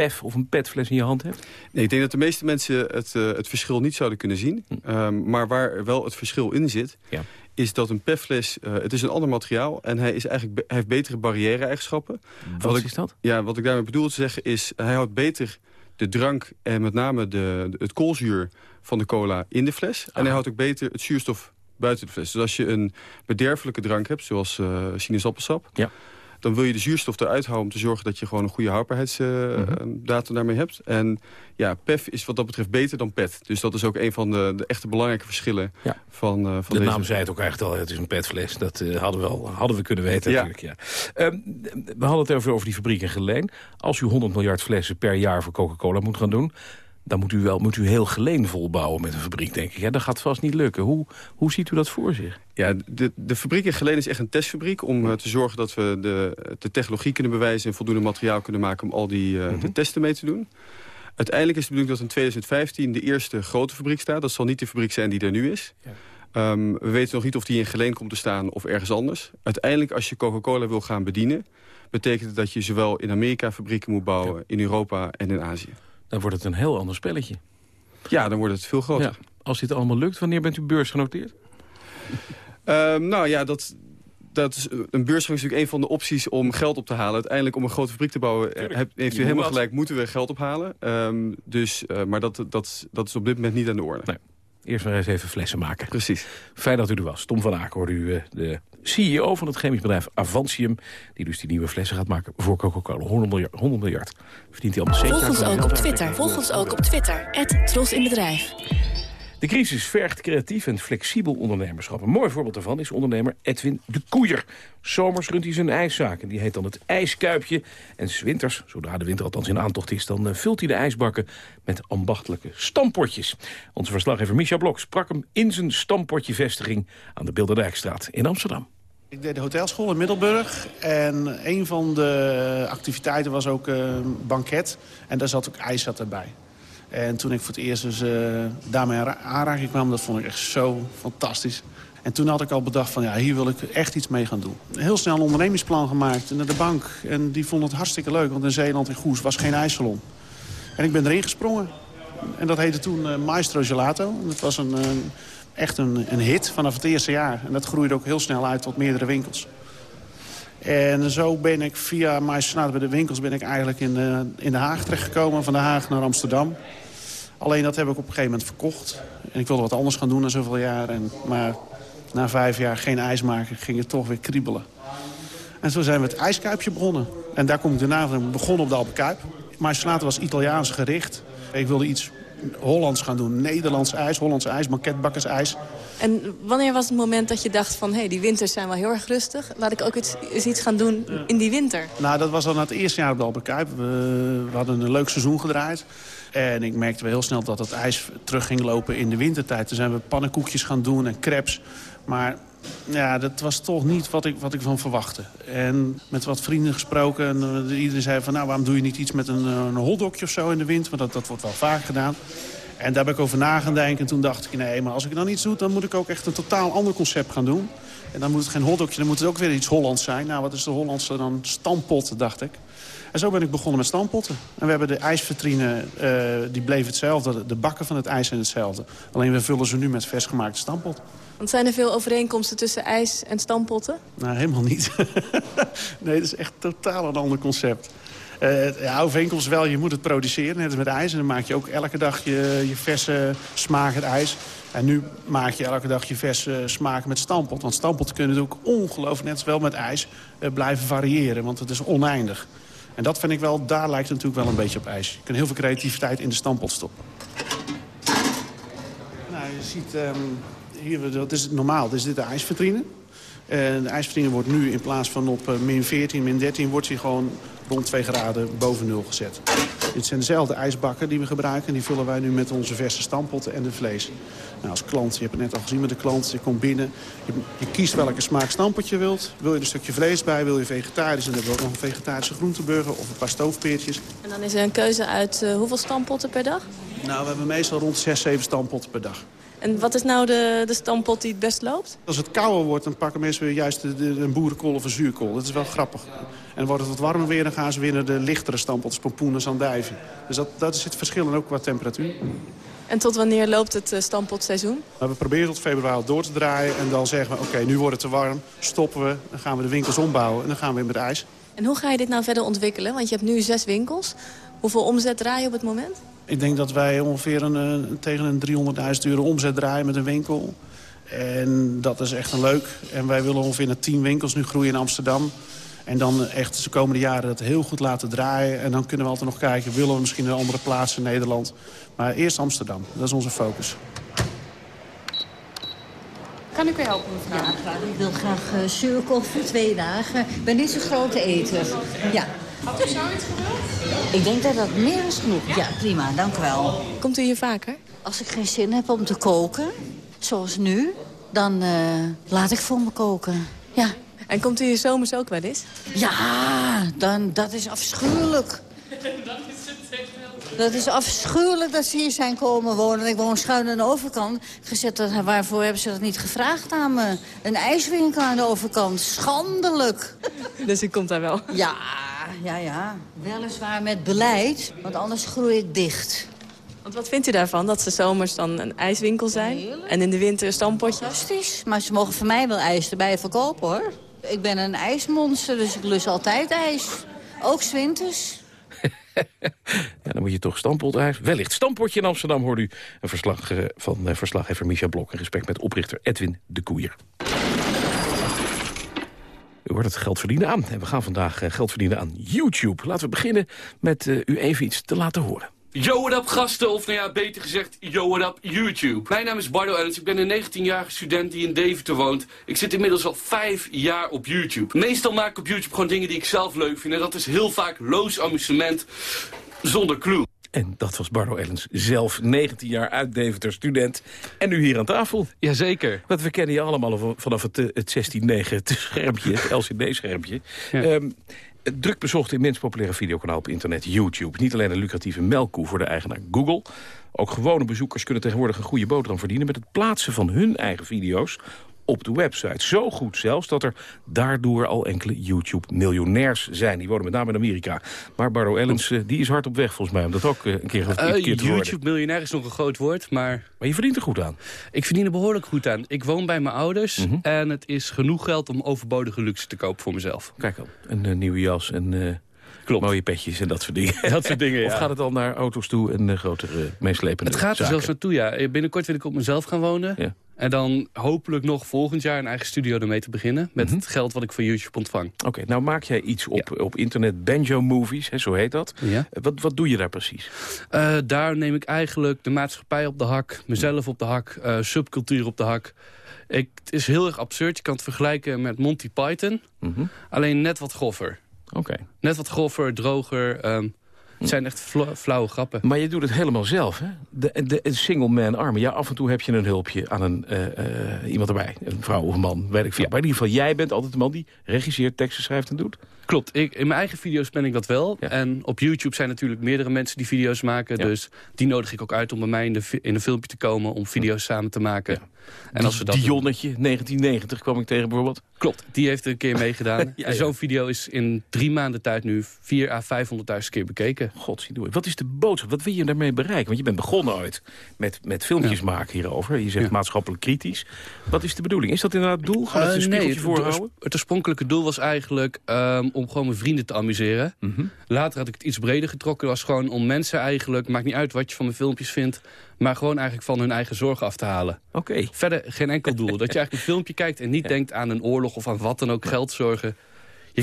pef of een petfles in je hand hebt? Nee, ik denk dat de meeste mensen het, uh, het verschil niet zouden kunnen zien. Hm. Um, maar waar wel het verschil in zit... Ja. is dat een peffles, uh, het is een ander materiaal... en hij, is eigenlijk hij heeft betere barrière-eigenschappen. Wat, wat is dat? Ja, wat ik daarmee bedoel te zeggen is... hij houdt beter de drank en met name de, het koolzuur van de cola in de fles. En hij houdt ook beter het zuurstof buiten de fles. Dus als je een bederfelijke drank hebt, zoals uh, sinaasappelsap... Ja dan wil je de zuurstof eruit houden... om te zorgen dat je gewoon een goede houdbaarheidsdatum uh, -hmm. daarmee hebt. En ja, PEF is wat dat betreft beter dan PET. Dus dat is ook een van de, de echte belangrijke verschillen ja. van, uh, van De deze... naam zei het ook eigenlijk al, het is een PET-fles. Dat uh, hadden, we al, hadden we kunnen weten ja. natuurlijk. Ja. Um, we hadden het over, over die fabriek in Geleen. Als u 100 miljard flessen per jaar voor Coca-Cola moet gaan doen dan moet u wel moet u heel geleen volbouwen met een fabriek, denk ik. Ja, dat gaat vast niet lukken. Hoe, hoe ziet u dat voor zich? Ja, de, de fabriek in Geleen is echt een testfabriek... om uh, te zorgen dat we de, de technologie kunnen bewijzen... en voldoende materiaal kunnen maken om al die uh, mm -hmm. de testen mee te doen. Uiteindelijk is de bedoeling dat in 2015 de eerste grote fabriek staat. Dat zal niet de fabriek zijn die er nu is. Ja. Um, we weten nog niet of die in Geleen komt te staan of ergens anders. Uiteindelijk, als je Coca-Cola wil gaan bedienen... betekent het dat je zowel in Amerika fabrieken moet bouwen... Ja. in Europa en in Azië dan wordt het een heel ander spelletje. Ja, dan wordt het veel groter. Ja. Als dit allemaal lukt, wanneer bent u beursgenoteerd? um, *laughs* nou ja, dat, dat is, een beursgang is natuurlijk een van de opties om geld op te halen. Uiteindelijk om een grote fabriek te bouwen, heb, heeft u helemaal gelijk, moeten we geld ophalen. Um, dus, uh, maar dat, dat, dat is op dit moment niet aan de orde. Nee. Eerst maar eens even flessen maken. Precies. Fijn dat u er was. Tom van Aken hoorde u uh, de CEO van het chemisch bedrijf Avantium... die dus die nieuwe flessen gaat maken voor Coca-Cola. 100 miljard, 100 miljard. Verdient hij allemaal Volg ons ook op Twitter. Volg ons ook op Twitter. Tros in Bedrijf. De crisis vergt creatief en flexibel ondernemerschap. Een mooi voorbeeld daarvan is ondernemer Edwin de Koeier. Zomers runt hij zijn ijszaak en die heet dan het IJskuipje. En winters, zodra de winter althans in aantocht is... dan uh, vult hij de ijsbakken met ambachtelijke stampotjes. Onze verslaggever Micha Blok sprak hem in zijn stampotjevestiging... aan de Bilderdijkstraat in Amsterdam. Ik deed de hotelschool in Middelburg en een van de activiteiten was ook een banket. En daar zat ook ijs zat erbij. En toen ik voor het eerst dus, uh, daarmee aanraking kwam, dat vond ik echt zo fantastisch. En toen had ik al bedacht van ja, hier wil ik echt iets mee gaan doen. Heel snel een ondernemingsplan gemaakt naar de bank. En die vond het hartstikke leuk, want in Zeeland in Goes was geen ijssalon. En ik ben erin gesprongen. En dat heette toen uh, Maestro Gelato. Dat was een, echt een, een hit vanaf het eerste jaar. En dat groeide ook heel snel uit tot meerdere winkels. En zo ben ik via Maestro bij de winkels ben ik eigenlijk in, de, in Den Haag terechtgekomen. Van Den Haag naar Amsterdam. Alleen dat heb ik op een gegeven moment verkocht. En ik wilde wat anders gaan doen na zoveel jaar. En, maar na vijf jaar geen ijs maken ging het toch weer kriebelen. En zo zijn we het ijskuipje begonnen. En daar kom ik daarna begonnen op de Alpenkuip. Maar was Italiaans gericht. Ik wilde iets Hollands gaan doen. Nederlands ijs, Hollands ijs, banketbakkersijs. En wanneer was het moment dat je dacht van... hé, hey, die winters zijn wel heel erg rustig. Laat ik ook iets, iets gaan doen in die winter. Nou, dat was al na het eerste jaar op de Alpenkuip. We, we hadden een leuk seizoen gedraaid. En ik merkte wel heel snel dat het ijs terug ging lopen in de wintertijd. Toen zijn we pannenkoekjes gaan doen en crepes. Maar ja, dat was toch niet wat ik, wat ik van verwachtte. En met wat vrienden gesproken. En uh, iedereen zei van, nou, waarom doe je niet iets met een, uh, een hotdogje of zo in de wind? Want dat, dat wordt wel vaak gedaan. En daar ben ik over na gaan denken. En toen dacht ik, nee, maar als ik dan iets doe... dan moet ik ook echt een totaal ander concept gaan doen. En dan moet het geen hotdogje, dan moet het ook weer iets Hollands zijn. Nou, wat is de Hollandse dan? Stampot, dacht ik. En zo ben ik begonnen met stampotten. En we hebben de ijsvitrine, uh, die bleef hetzelfde. De bakken van het ijs zijn hetzelfde. Alleen we vullen ze nu met versgemaakte stampotten. Want zijn er veel overeenkomsten tussen ijs en stampotten? Nou, helemaal niet. *laughs* nee, dat is echt totaal een ander concept. Uh, ja, overeenkomst wel, je moet het produceren, net als met ijs. En dan maak je ook elke dag je, je verse smaak het ijs. En nu maak je elke dag je verse smaak met stampot. Want stampot kunnen natuurlijk ongelooflijk, net als wel met ijs, uh, blijven variëren. Want het is oneindig. En dat vind ik wel, daar lijkt het natuurlijk wel een beetje op ijs. Je kunt heel veel creativiteit in de stampot stoppen. Nou, je ziet, um, hier, dat is normaal, dit is dit de ijsvitrine. En de ijsvitrine wordt nu in plaats van op uh, min 14, min 13... wordt hij gewoon rond 2 graden boven nul gezet. Dit zijn dezelfde ijsbakken die we gebruiken. En die vullen wij nu met onze verse stampotten en de vlees. Nou, als klant, je hebt het net al gezien met de klant, je komt binnen. Je, je kiest welke smaak stampot je wilt. Wil je een stukje vlees bij, wil je vegetarisch... dan hebben we ook nog een vegetarische groenteburger of een paar stoofpeertjes. En dan is er een keuze uit uh, hoeveel stampotten per dag? Nou, we hebben meestal rond 6, 7 stampotten per dag. En wat is nou de, de stampot die het best loopt? Als het kouder wordt, dan pakken mensen weer juist de, de, een boerenkool of een zuurkool. Dat is wel grappig. En wordt het wat warmer weer, dan gaan ze weer naar de lichtere stampots, pompoenen, zandijven. Dus dat, dat is het verschil ook qua temperatuur. En tot wanneer loopt het uh, stampotseizoen? Nou, we proberen tot februari door te draaien. En dan zeggen we, oké, nu wordt het te warm. Stoppen we, dan gaan we de winkels ombouwen. En dan gaan we weer met ijs. En hoe ga je dit nou verder ontwikkelen? Want je hebt nu zes winkels. Hoeveel omzet draai je op het moment? Ik denk dat wij ongeveer een, tegen een 300.000 euro omzet draaien met een winkel. En dat is echt een leuk. En wij willen ongeveer naar 10 winkels nu groeien in Amsterdam. En dan echt de komende jaren dat heel goed laten draaien. En dan kunnen we altijd nog kijken, willen we misschien een andere plaats in Nederland. Maar eerst Amsterdam, dat is onze focus. Kan ik u helpen, mevrouw? Ja, graag. Ik wil graag uh, voor twee dagen. Ik ben niet zo'n grote eter. Ja. Had u zoiets gewild? Ik denk dat dat meer is genoeg. Ja, prima, dank u wel. Komt u hier vaker? Als ik geen zin heb om te koken, zoals nu, dan uh, laat ik voor me koken. Ja. En komt u hier zomers ook wel eens? Ja, dan, dat is afschuwelijk. *laughs* dat is. Dat is afschuwelijk dat ze hier zijn komen wonen. Ik woon schuin aan de overkant. Gezet dat, waarvoor hebben ze dat niet gevraagd aan me? Een ijswinkel aan de overkant. Schandelijk. *laughs* Dus u komt daar wel? Ja, ja, ja. Weliswaar met beleid, want anders groei ik dicht. Want wat vindt u daarvan, dat ze zomers dan een ijswinkel zijn... en in de winter stampotjes? Fantastisch, maar ze mogen voor mij wel ijs erbij verkopen, hoor. Ik ben een ijsmonster, dus ik lus altijd ijs. Ook zwinters. *laughs* dan moet je toch stampot ijs. Wellicht stampotje in Amsterdam, hoort u. Een verslag uh, van uh, verslaggever Micha Blok... in gesprek met oprichter Edwin de Koeier. U hoort het geld verdienen aan. En we gaan vandaag uh, geld verdienen aan YouTube. Laten we beginnen met u even iets te laten horen. Yo, what up gasten, of nou ja, beter gezegd, yo, what up YouTube. Mijn naam is Bardo Ellens, ik ben een 19-jarige student die in Deventer woont. Ik zit inmiddels al 5 jaar op YouTube. Meestal maak ik op YouTube gewoon dingen die ik zelf leuk vind. En dat is heel vaak loos amusement zonder clue. En dat was Bardo Ellens zelf, 19 jaar uit Deventer, student. En nu hier aan tafel. Jazeker. Want we kennen je allemaal vanaf het, het 16-9 schermpje, het *laughs* LCD-schermpje. Ja. Um, het druk bezocht immens populaire videokanaal op internet YouTube. Niet alleen een lucratieve melkkoe voor de eigenaar Google. Ook gewone bezoekers kunnen tegenwoordig een goede boterham verdienen... met het plaatsen van hun eigen video's op de website. Zo goed zelfs dat er daardoor al enkele YouTube-miljonairs zijn. Die wonen met name in Amerika. Maar Bardo Ellens eh, die is hard op weg volgens mij om dat ook eh, een keer, een Uh, keer te worden. YouTube-miljonair is nog een groot woord, maar... Maar je verdient er goed aan. Ik verdien er behoorlijk goed aan. Ik woon bij mijn ouders Mhm. en het is genoeg geld om overbodige luxe te kopen voor mezelf. Kijk al, een eh, nieuwe jas en eh, mooie petjes en dat soort dingen. Dat soort dingen, *laughs* Of gaat het al naar auto's toe en grotere, meeslepende Het gaat er zaken? zelfs naartoe, ja. Binnenkort wil ik op mezelf gaan wonen. Ja. En dan hopelijk nog volgend jaar een eigen studio ermee te beginnen. Met Mhm. het geld wat ik van YouTube ontvang. Oké, nou maak jij iets op, op internet, Banjo Movies, hè, zo heet dat. Ja. Uh, wat, wat doe je daar precies? Uh, daar neem ik eigenlijk de maatschappij op de hak, mezelf op de hak, uh, subcultuur op de hak. Ik, het is heel erg absurd. Je kan het vergelijken met Monty Python. Mm -hmm. Alleen net wat groffer. Oké. Net wat groffer, droger. Um, het zijn echt flauwe grappen. Maar je doet het helemaal zelf, hè? De, de, de single man army. Ja, af en toe heb je een hulpje aan een, uh, uh, iemand erbij. Een vrouw of een man, weet ik veel. Ja. Maar in ieder geval, jij bent altijd de man die regisseert, teksten schrijft en doet. Klopt. Ik, in mijn eigen video's ben ik dat wel. Ja. En op YouTube zijn natuurlijk meerdere mensen die video's maken. Ja. Dus die nodig ik ook uit om bij mij in, de, in een filmpje te komen... om video's samen te maken. En als we dat Dionnetje, 1990 kwam ik tegen bijvoorbeeld. Klopt, die heeft er een keer *laughs* meegedaan. en zo'n video is in drie maanden tijd nu 4 à 500.000 keer bekeken. Godzijdank. Wat is de boodschap? Wat wil je daarmee bereiken? Want je bent begonnen ooit met, met filmpjes maken hierover. Je zegt maatschappelijk kritisch. Wat is de bedoeling? Is dat inderdaad het doel? Gaan we het nee, voorhouden? Het, het oorspronkelijke doel was eigenlijk um, om gewoon mijn vrienden te amuseren. Mhm. Mm -hmm. Later had ik het iets breder getrokken. Was gewoon om mensen eigenlijk, maakt niet uit wat je van mijn filmpjes vindt... maar gewoon eigenlijk van hun eigen zorgen af te halen. Oké. Okay. Verder geen enkel doel. Dat je eigenlijk een filmpje kijkt en niet ja. denkt aan een oorlog of aan wat dan ook, geldzorgen.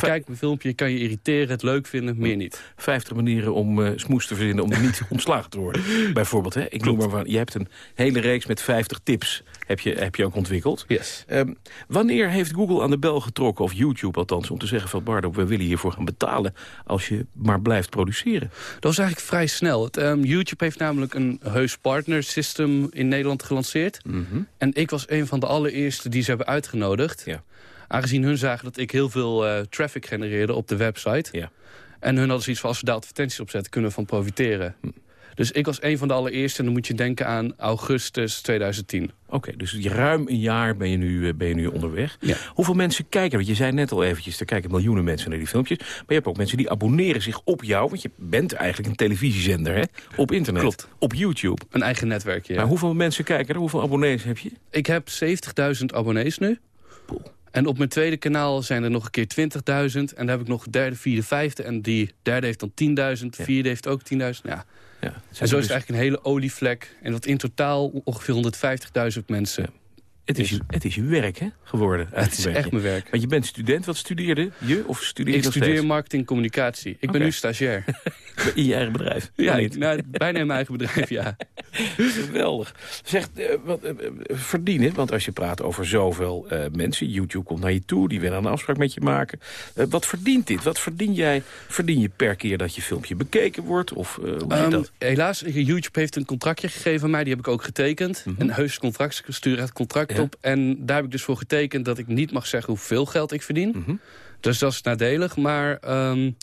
Je kijkt een filmpje, je kan je irriteren, het leuk vinden, meer niet. 50 manieren om uh, smoes te verzinnen om niet *laughs* ontslagen te worden. Bijvoorbeeld, hè? ik noem maar van, je hebt een hele reeks met 50 tips heb je, heb je ook ontwikkeld. Yes. Um, wanneer heeft Google aan de bel getrokken, of YouTube althans... om te zeggen van Bardo, we willen hiervoor gaan betalen... als je maar blijft produceren? Dat was eigenlijk vrij snel. Het, um, YouTube heeft namelijk een heus partner system in Nederland gelanceerd. Mm -hmm. En ik was een van de allereerste die ze hebben uitgenodigd. Ja. Aangezien hun zagen dat ik heel veel uh, traffic genereerde op de website. Ja. En hun hadden zoiets van, als we daar advertenties op zetten... kunnen we van profiteren. Hm. Dus ik was een van de allereerste. En dan moet je denken aan augustus 2010. Oké, okay, dus ruim een jaar ben je nu, ben je nu onderweg. Ja. Hoeveel mensen kijken? Want je zei net al eventjes, er kijken miljoenen mensen naar die filmpjes. Maar je hebt ook mensen die abonneren zich op jou. Want je bent eigenlijk een televisiezender, hè? Op internet. Klopt. Op YouTube. Een eigen netwerkje, ja. Maar hoeveel mensen kijken er? Hoeveel abonnees heb je? Ik heb 70.000 abonnees nu. Poel. En op mijn tweede kanaal zijn er nog een keer 20.000. En dan heb ik nog derde, vierde, vijfde. En die derde heeft dan 10.000. Ja. Vierde heeft ook 10.000. Ja. Ja, en zo is het eigenlijk een hele olievlek. En dat in totaal ongeveer 150.000 mensen. Ja. Het is, het is je werk hè, geworden. Het is echt mijn werk. Want je bent student. Wat studeerde je? Of studeer je Ik studeer steeds? marketing communicatie. Ik okay. ben nu stagiair. *laughs* In je eigen bedrijf? Ja, ik, nou, bijna in mijn eigen bedrijf, ja. *laughs* *laughs* Geweldig. Zeg, uh, wat, uh, verdienen, want als je praat over zoveel uh, mensen... YouTube komt naar je toe, die willen een afspraak met je maken. wat verdient dit? Wat verdien jij? Verdien je per keer dat je filmpje bekeken wordt? Of hoe um, dat? Helaas, YouTube heeft een contractje gegeven aan mij. Die heb ik ook getekend. Mhm. Mm -hmm. Een heus contract. Ik stuur het contract ja. op. En daar heb ik dus voor getekend dat ik niet mag zeggen hoeveel geld ik verdien. Mm -hmm. Dus dat is nadelig. Maar um,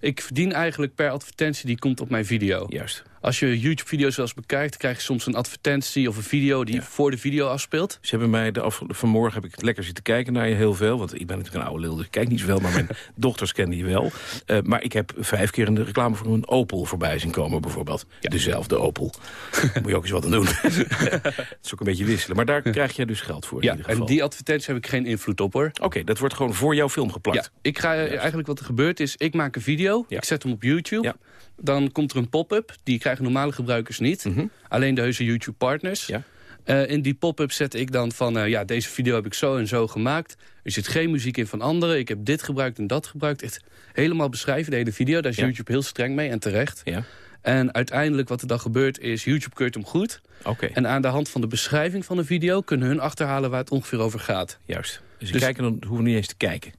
ik verdien eigenlijk per advertentie die komt op mijn video. Juist. Als je YouTube-video's wel eens bekijkt... krijg je soms een advertentie of een video die ja. voor de video afspeelt. Ze hebben mij de af, vanmorgen heb ik lekker zitten kijken naar je heel veel. Want ik ben natuurlijk een oude lul, dus ik kijk niet zoveel. Maar mijn *laughs* dochters kennen je wel. Uh, maar ik heb vijf keer een reclame voor een Opel voorbij zien komen bijvoorbeeld. Ja. Dezelfde Opel. *laughs* Moet je ook eens wat aan doen. *laughs* Het is ook een beetje wisselen. Maar daar krijg je dus geld voor ja, in ieder geval. en die advertentie heb ik geen invloed op hoor. Oké, okay, dat wordt gewoon voor jouw film geplakt. Ja, ik ga, eigenlijk wat er gebeurt is, ik maak een video. Ik zet hem op YouTube. Dan komt er een pop-up. Die krijgen normale gebruikers niet. Mm -hmm. Alleen de heuse YouTube-partners. Ja. Uh, in die pop-up zet ik dan van... Uh, ja, deze video heb ik zo en zo gemaakt. Er zit geen muziek in van anderen. Ik heb dit gebruikt en dat gebruikt. Echt helemaal beschrijven, de hele video. Daar is ja. YouTube heel streng mee en terecht. Ja. En uiteindelijk wat er dan gebeurt is... YouTube keurt hem goed. Okay. En aan de hand van de beschrijving van de video... kunnen hun achterhalen waar het ongeveer over gaat. Juist. Dus, dus kijken, dan hoeven niet eens te kijken.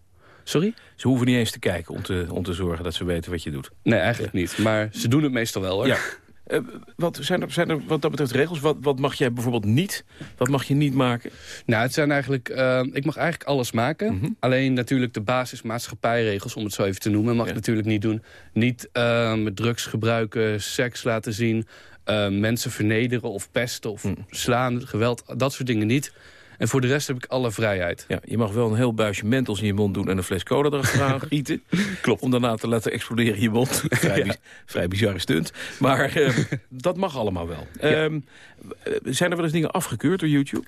Sorry? Ze hoeven niet eens te kijken om te, om te zorgen dat ze weten wat je doet. Nee, eigenlijk ja. niet. Maar ze doen het meestal wel, hoor. Ja. Uh, wat zijn, er, zijn er wat dat betreft regels? Wat, wat mag jij bijvoorbeeld niet? Wat mag je niet maken? Nou, het zijn eigenlijk... Uh, ik mag eigenlijk alles maken. Mm -hmm. Alleen natuurlijk de basismaatschappijregels, om het zo even te noemen... mag ja. ik natuurlijk niet doen. Niet uh, drugs gebruiken, seks laten zien... mensen vernederen of pesten of mm. slaan, geweld, dat soort dingen niet. En voor de rest heb ik alle vrijheid. Ja, je mag wel een heel buisje mentos in je mond doen... en een fles cola erachteraan *laughs* gieten. Klopt. Om daarna te laten exploderen in je mond. *laughs* vrij, ja. vrij bizarre stunt. Maar uh, *laughs* dat mag allemaal wel. Ja. Um, zijn er wel eens dingen afgekeurd door YouTube?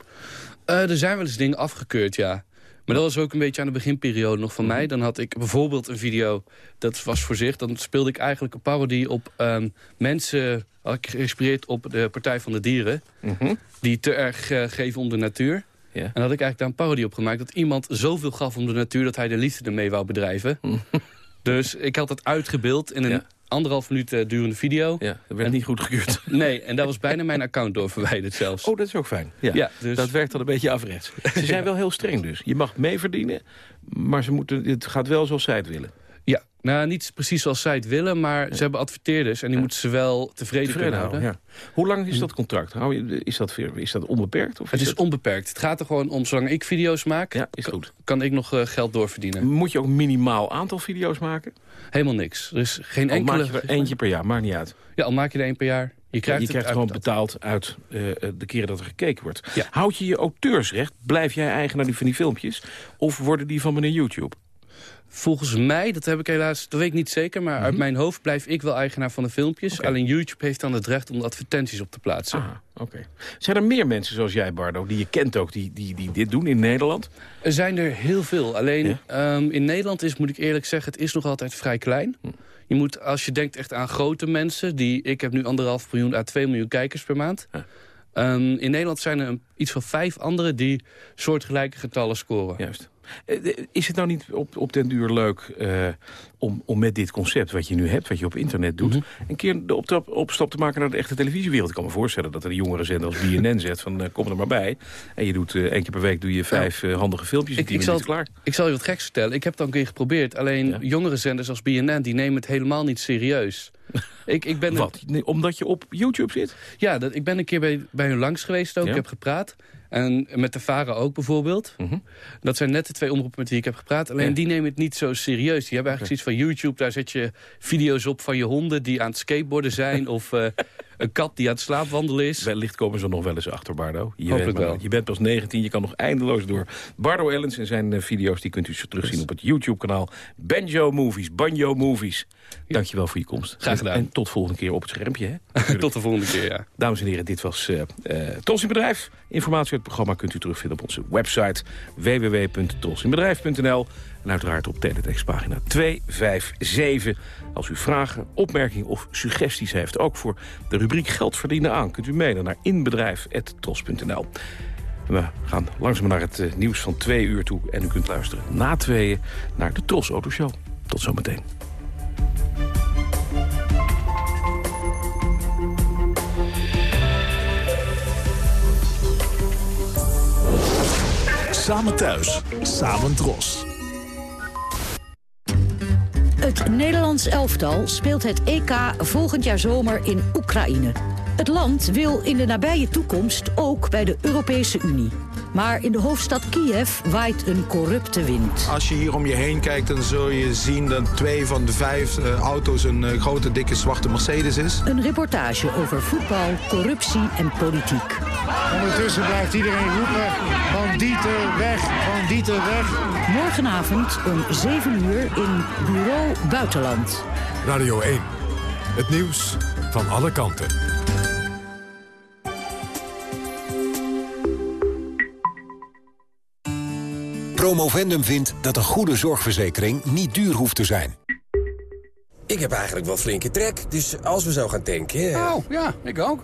Uh, er zijn wel eens dingen afgekeurd, ja. Maar dat was ook een beetje aan de beginperiode nog van mij. Dan had ik bijvoorbeeld een video, dat was voor zich... dan speelde ik eigenlijk een parodie op um, mensen... had ik geïnspireerd op de Partij van de Dieren... Mm -hmm. die te erg uh, geven om de natuur. Ja. En had ik eigenlijk daar een parodie op gemaakt... dat iemand zoveel gaf om de natuur... dat hij de liefde ermee wou bedrijven. *laughs* dus ik had het uitgebeeld in een ja. anderhalf minuut uh, durende video. Ja, dat werd en, niet goed gekeurd. *laughs* Nee, en daar was bijna mijn account door verwijderd zelfs. Oh, dat is ook fijn. Ja, ja dus... Dat werkt dan een beetje afrechts. *laughs* Ze zijn wel heel streng dus. Je mag mee verdienen, maar ze moeten, het gaat wel zoals zij het willen. Ja, nou, niet precies zoals zij het willen, maar ze hebben adverteerders... en die ja. moeten ze wel tevreden, tevreden kunnen houden. Ja. Hoe lang is dat contract? Is, dat, is dat onbeperkt? Of het is, dat... onbeperkt. Het gaat er gewoon om, zolang ik video's maak... Is goed. kan ik nog uh, geld doorverdienen. Moet je ook minimaal aantal video's maken? Helemaal niks. Er is geen enkele... Maak je er eentje per jaar, maakt niet uit. Ja, al maak je er één per jaar. Je krijgt, je krijgt gewoon betaald uit uh, de keren dat er gekeken wordt. Houd je je auteursrecht? Blijf jij eigenaar van die filmpjes? Of worden die van meneer YouTube? Volgens mij, dat heb ik helaas, dat weet ik niet zeker... maar mm -hmm. uit mijn hoofd blijf ik wel eigenaar van de filmpjes. Okay. Alleen YouTube heeft dan het recht om de advertenties op te plaatsen. Ah, oké. Okay. Zijn er meer mensen zoals jij, Bardo, die je kent ook, die, die, die dit doen in Nederland? Er zijn er heel veel. Alleen ja? um, in Nederland is, moet ik eerlijk zeggen, het is nog altijd vrij klein. Hm. Je moet, als je denkt echt aan grote mensen... die ik heb nu anderhalf miljoen à 2 miljoen kijkers per maand... Um, in Nederland zijn er iets van vijf anderen die soortgelijke getallen scoren. Juist. Is het nou niet op, op den duur leuk uh, om, om met dit concept wat je nu hebt, wat je op internet doet... Mm -hmm. een keer de opstap, opstap te maken naar de echte televisiewereld? Ik kan me voorstellen dat er een jongere zender als BNN zet van uh, kom er maar bij. En je doet uh, één keer per week doe je vijf ja. handige filmpjes ik, ik zal, klaar. Ik zal je wat geks vertellen. Ik heb het al een keer geprobeerd. Alleen ja. jongere zenders als BNN die nemen het helemaal niet serieus. *laughs* ik, ik ben wat? Nee, omdat je op YouTube zit? Ja, dat, ik ben een keer bij, bij hun langs geweest ook. Ja. Ik heb gepraat. En met de VARA ook bijvoorbeeld. Mm -hmm. Dat zijn net de twee omroepen met wie ik heb gepraat. Alleen ja. die nemen het niet zo serieus. Die hebben eigenlijk okay. zoiets van YouTube. Daar zet je video's op van je honden die aan het skateboarden zijn. *laughs* of uh, een kat die aan het slaapwandelen is. Wellicht komen ze nog wel eens achter, Bardo. Je, Hopelijk wel. je bent pas 19, je kan nog eindeloos door. Bardo Ellens en zijn uh, video's die kunt u zo terugzien op het YouTube-kanaal. Banjo Movies, Banjo Movies. Dankjewel voor je komst. Graag gedaan. En tot volgende keer op het schermpje. Hè? *laughs* tot de volgende keer, ja. Dames en heren, dit was uh, uh, in Bedrijf. Informatie uit het programma kunt u terugvinden op onze website www.trosinbedrijf.nl en uiteraard op teletextpagina 257. Als u vragen, opmerkingen of suggesties heeft, ook voor de rubriek Geld verdienen aan, kunt u mailen naar inbedrijf.tros.nl. We gaan langzaam naar het uh, nieuws van twee uur toe. En u kunt luisteren na tweeën naar de Tros Autoshow. Tot zometeen. Samen thuis, samen Tros. Het Nederlands elftal speelt het EK volgend jaar zomer in Oekraïne. Het land wil in de nabije toekomst ook bij de Europese Unie. Maar in de hoofdstad Kiev waait een corrupte wind. Als je hier om je heen kijkt, dan zul je zien dat twee van de vijf uh, auto's een uh, grote, dikke, zwarte Mercedes is. Een reportage over voetbal, corruptie en politiek. Ondertussen blijft iedereen roepen, bandieten weg, bandieten weg. Morgenavond om 7 uur in Bureau Buitenland. Radio 1, het nieuws van alle kanten. Promovendum vindt dat een goede zorgverzekering niet duur hoeft te zijn. Ik heb eigenlijk wel flinke trek, dus als we zo gaan tanken... Oh, ja, ik ook.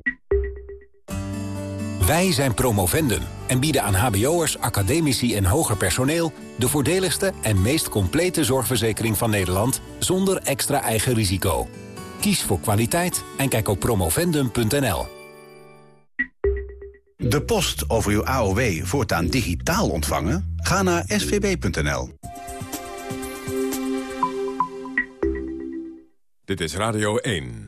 Wij zijn Promovendum en bieden aan hbo'ers, academici en hoger personeel... de voordeligste en meest complete zorgverzekering van Nederland... zonder extra eigen risico. Kies voor kwaliteit en kijk op promovendum.nl. De post over uw AOW voortaan digitaal ontvangen? Ga naar svb.nl. Dit is Radio 1.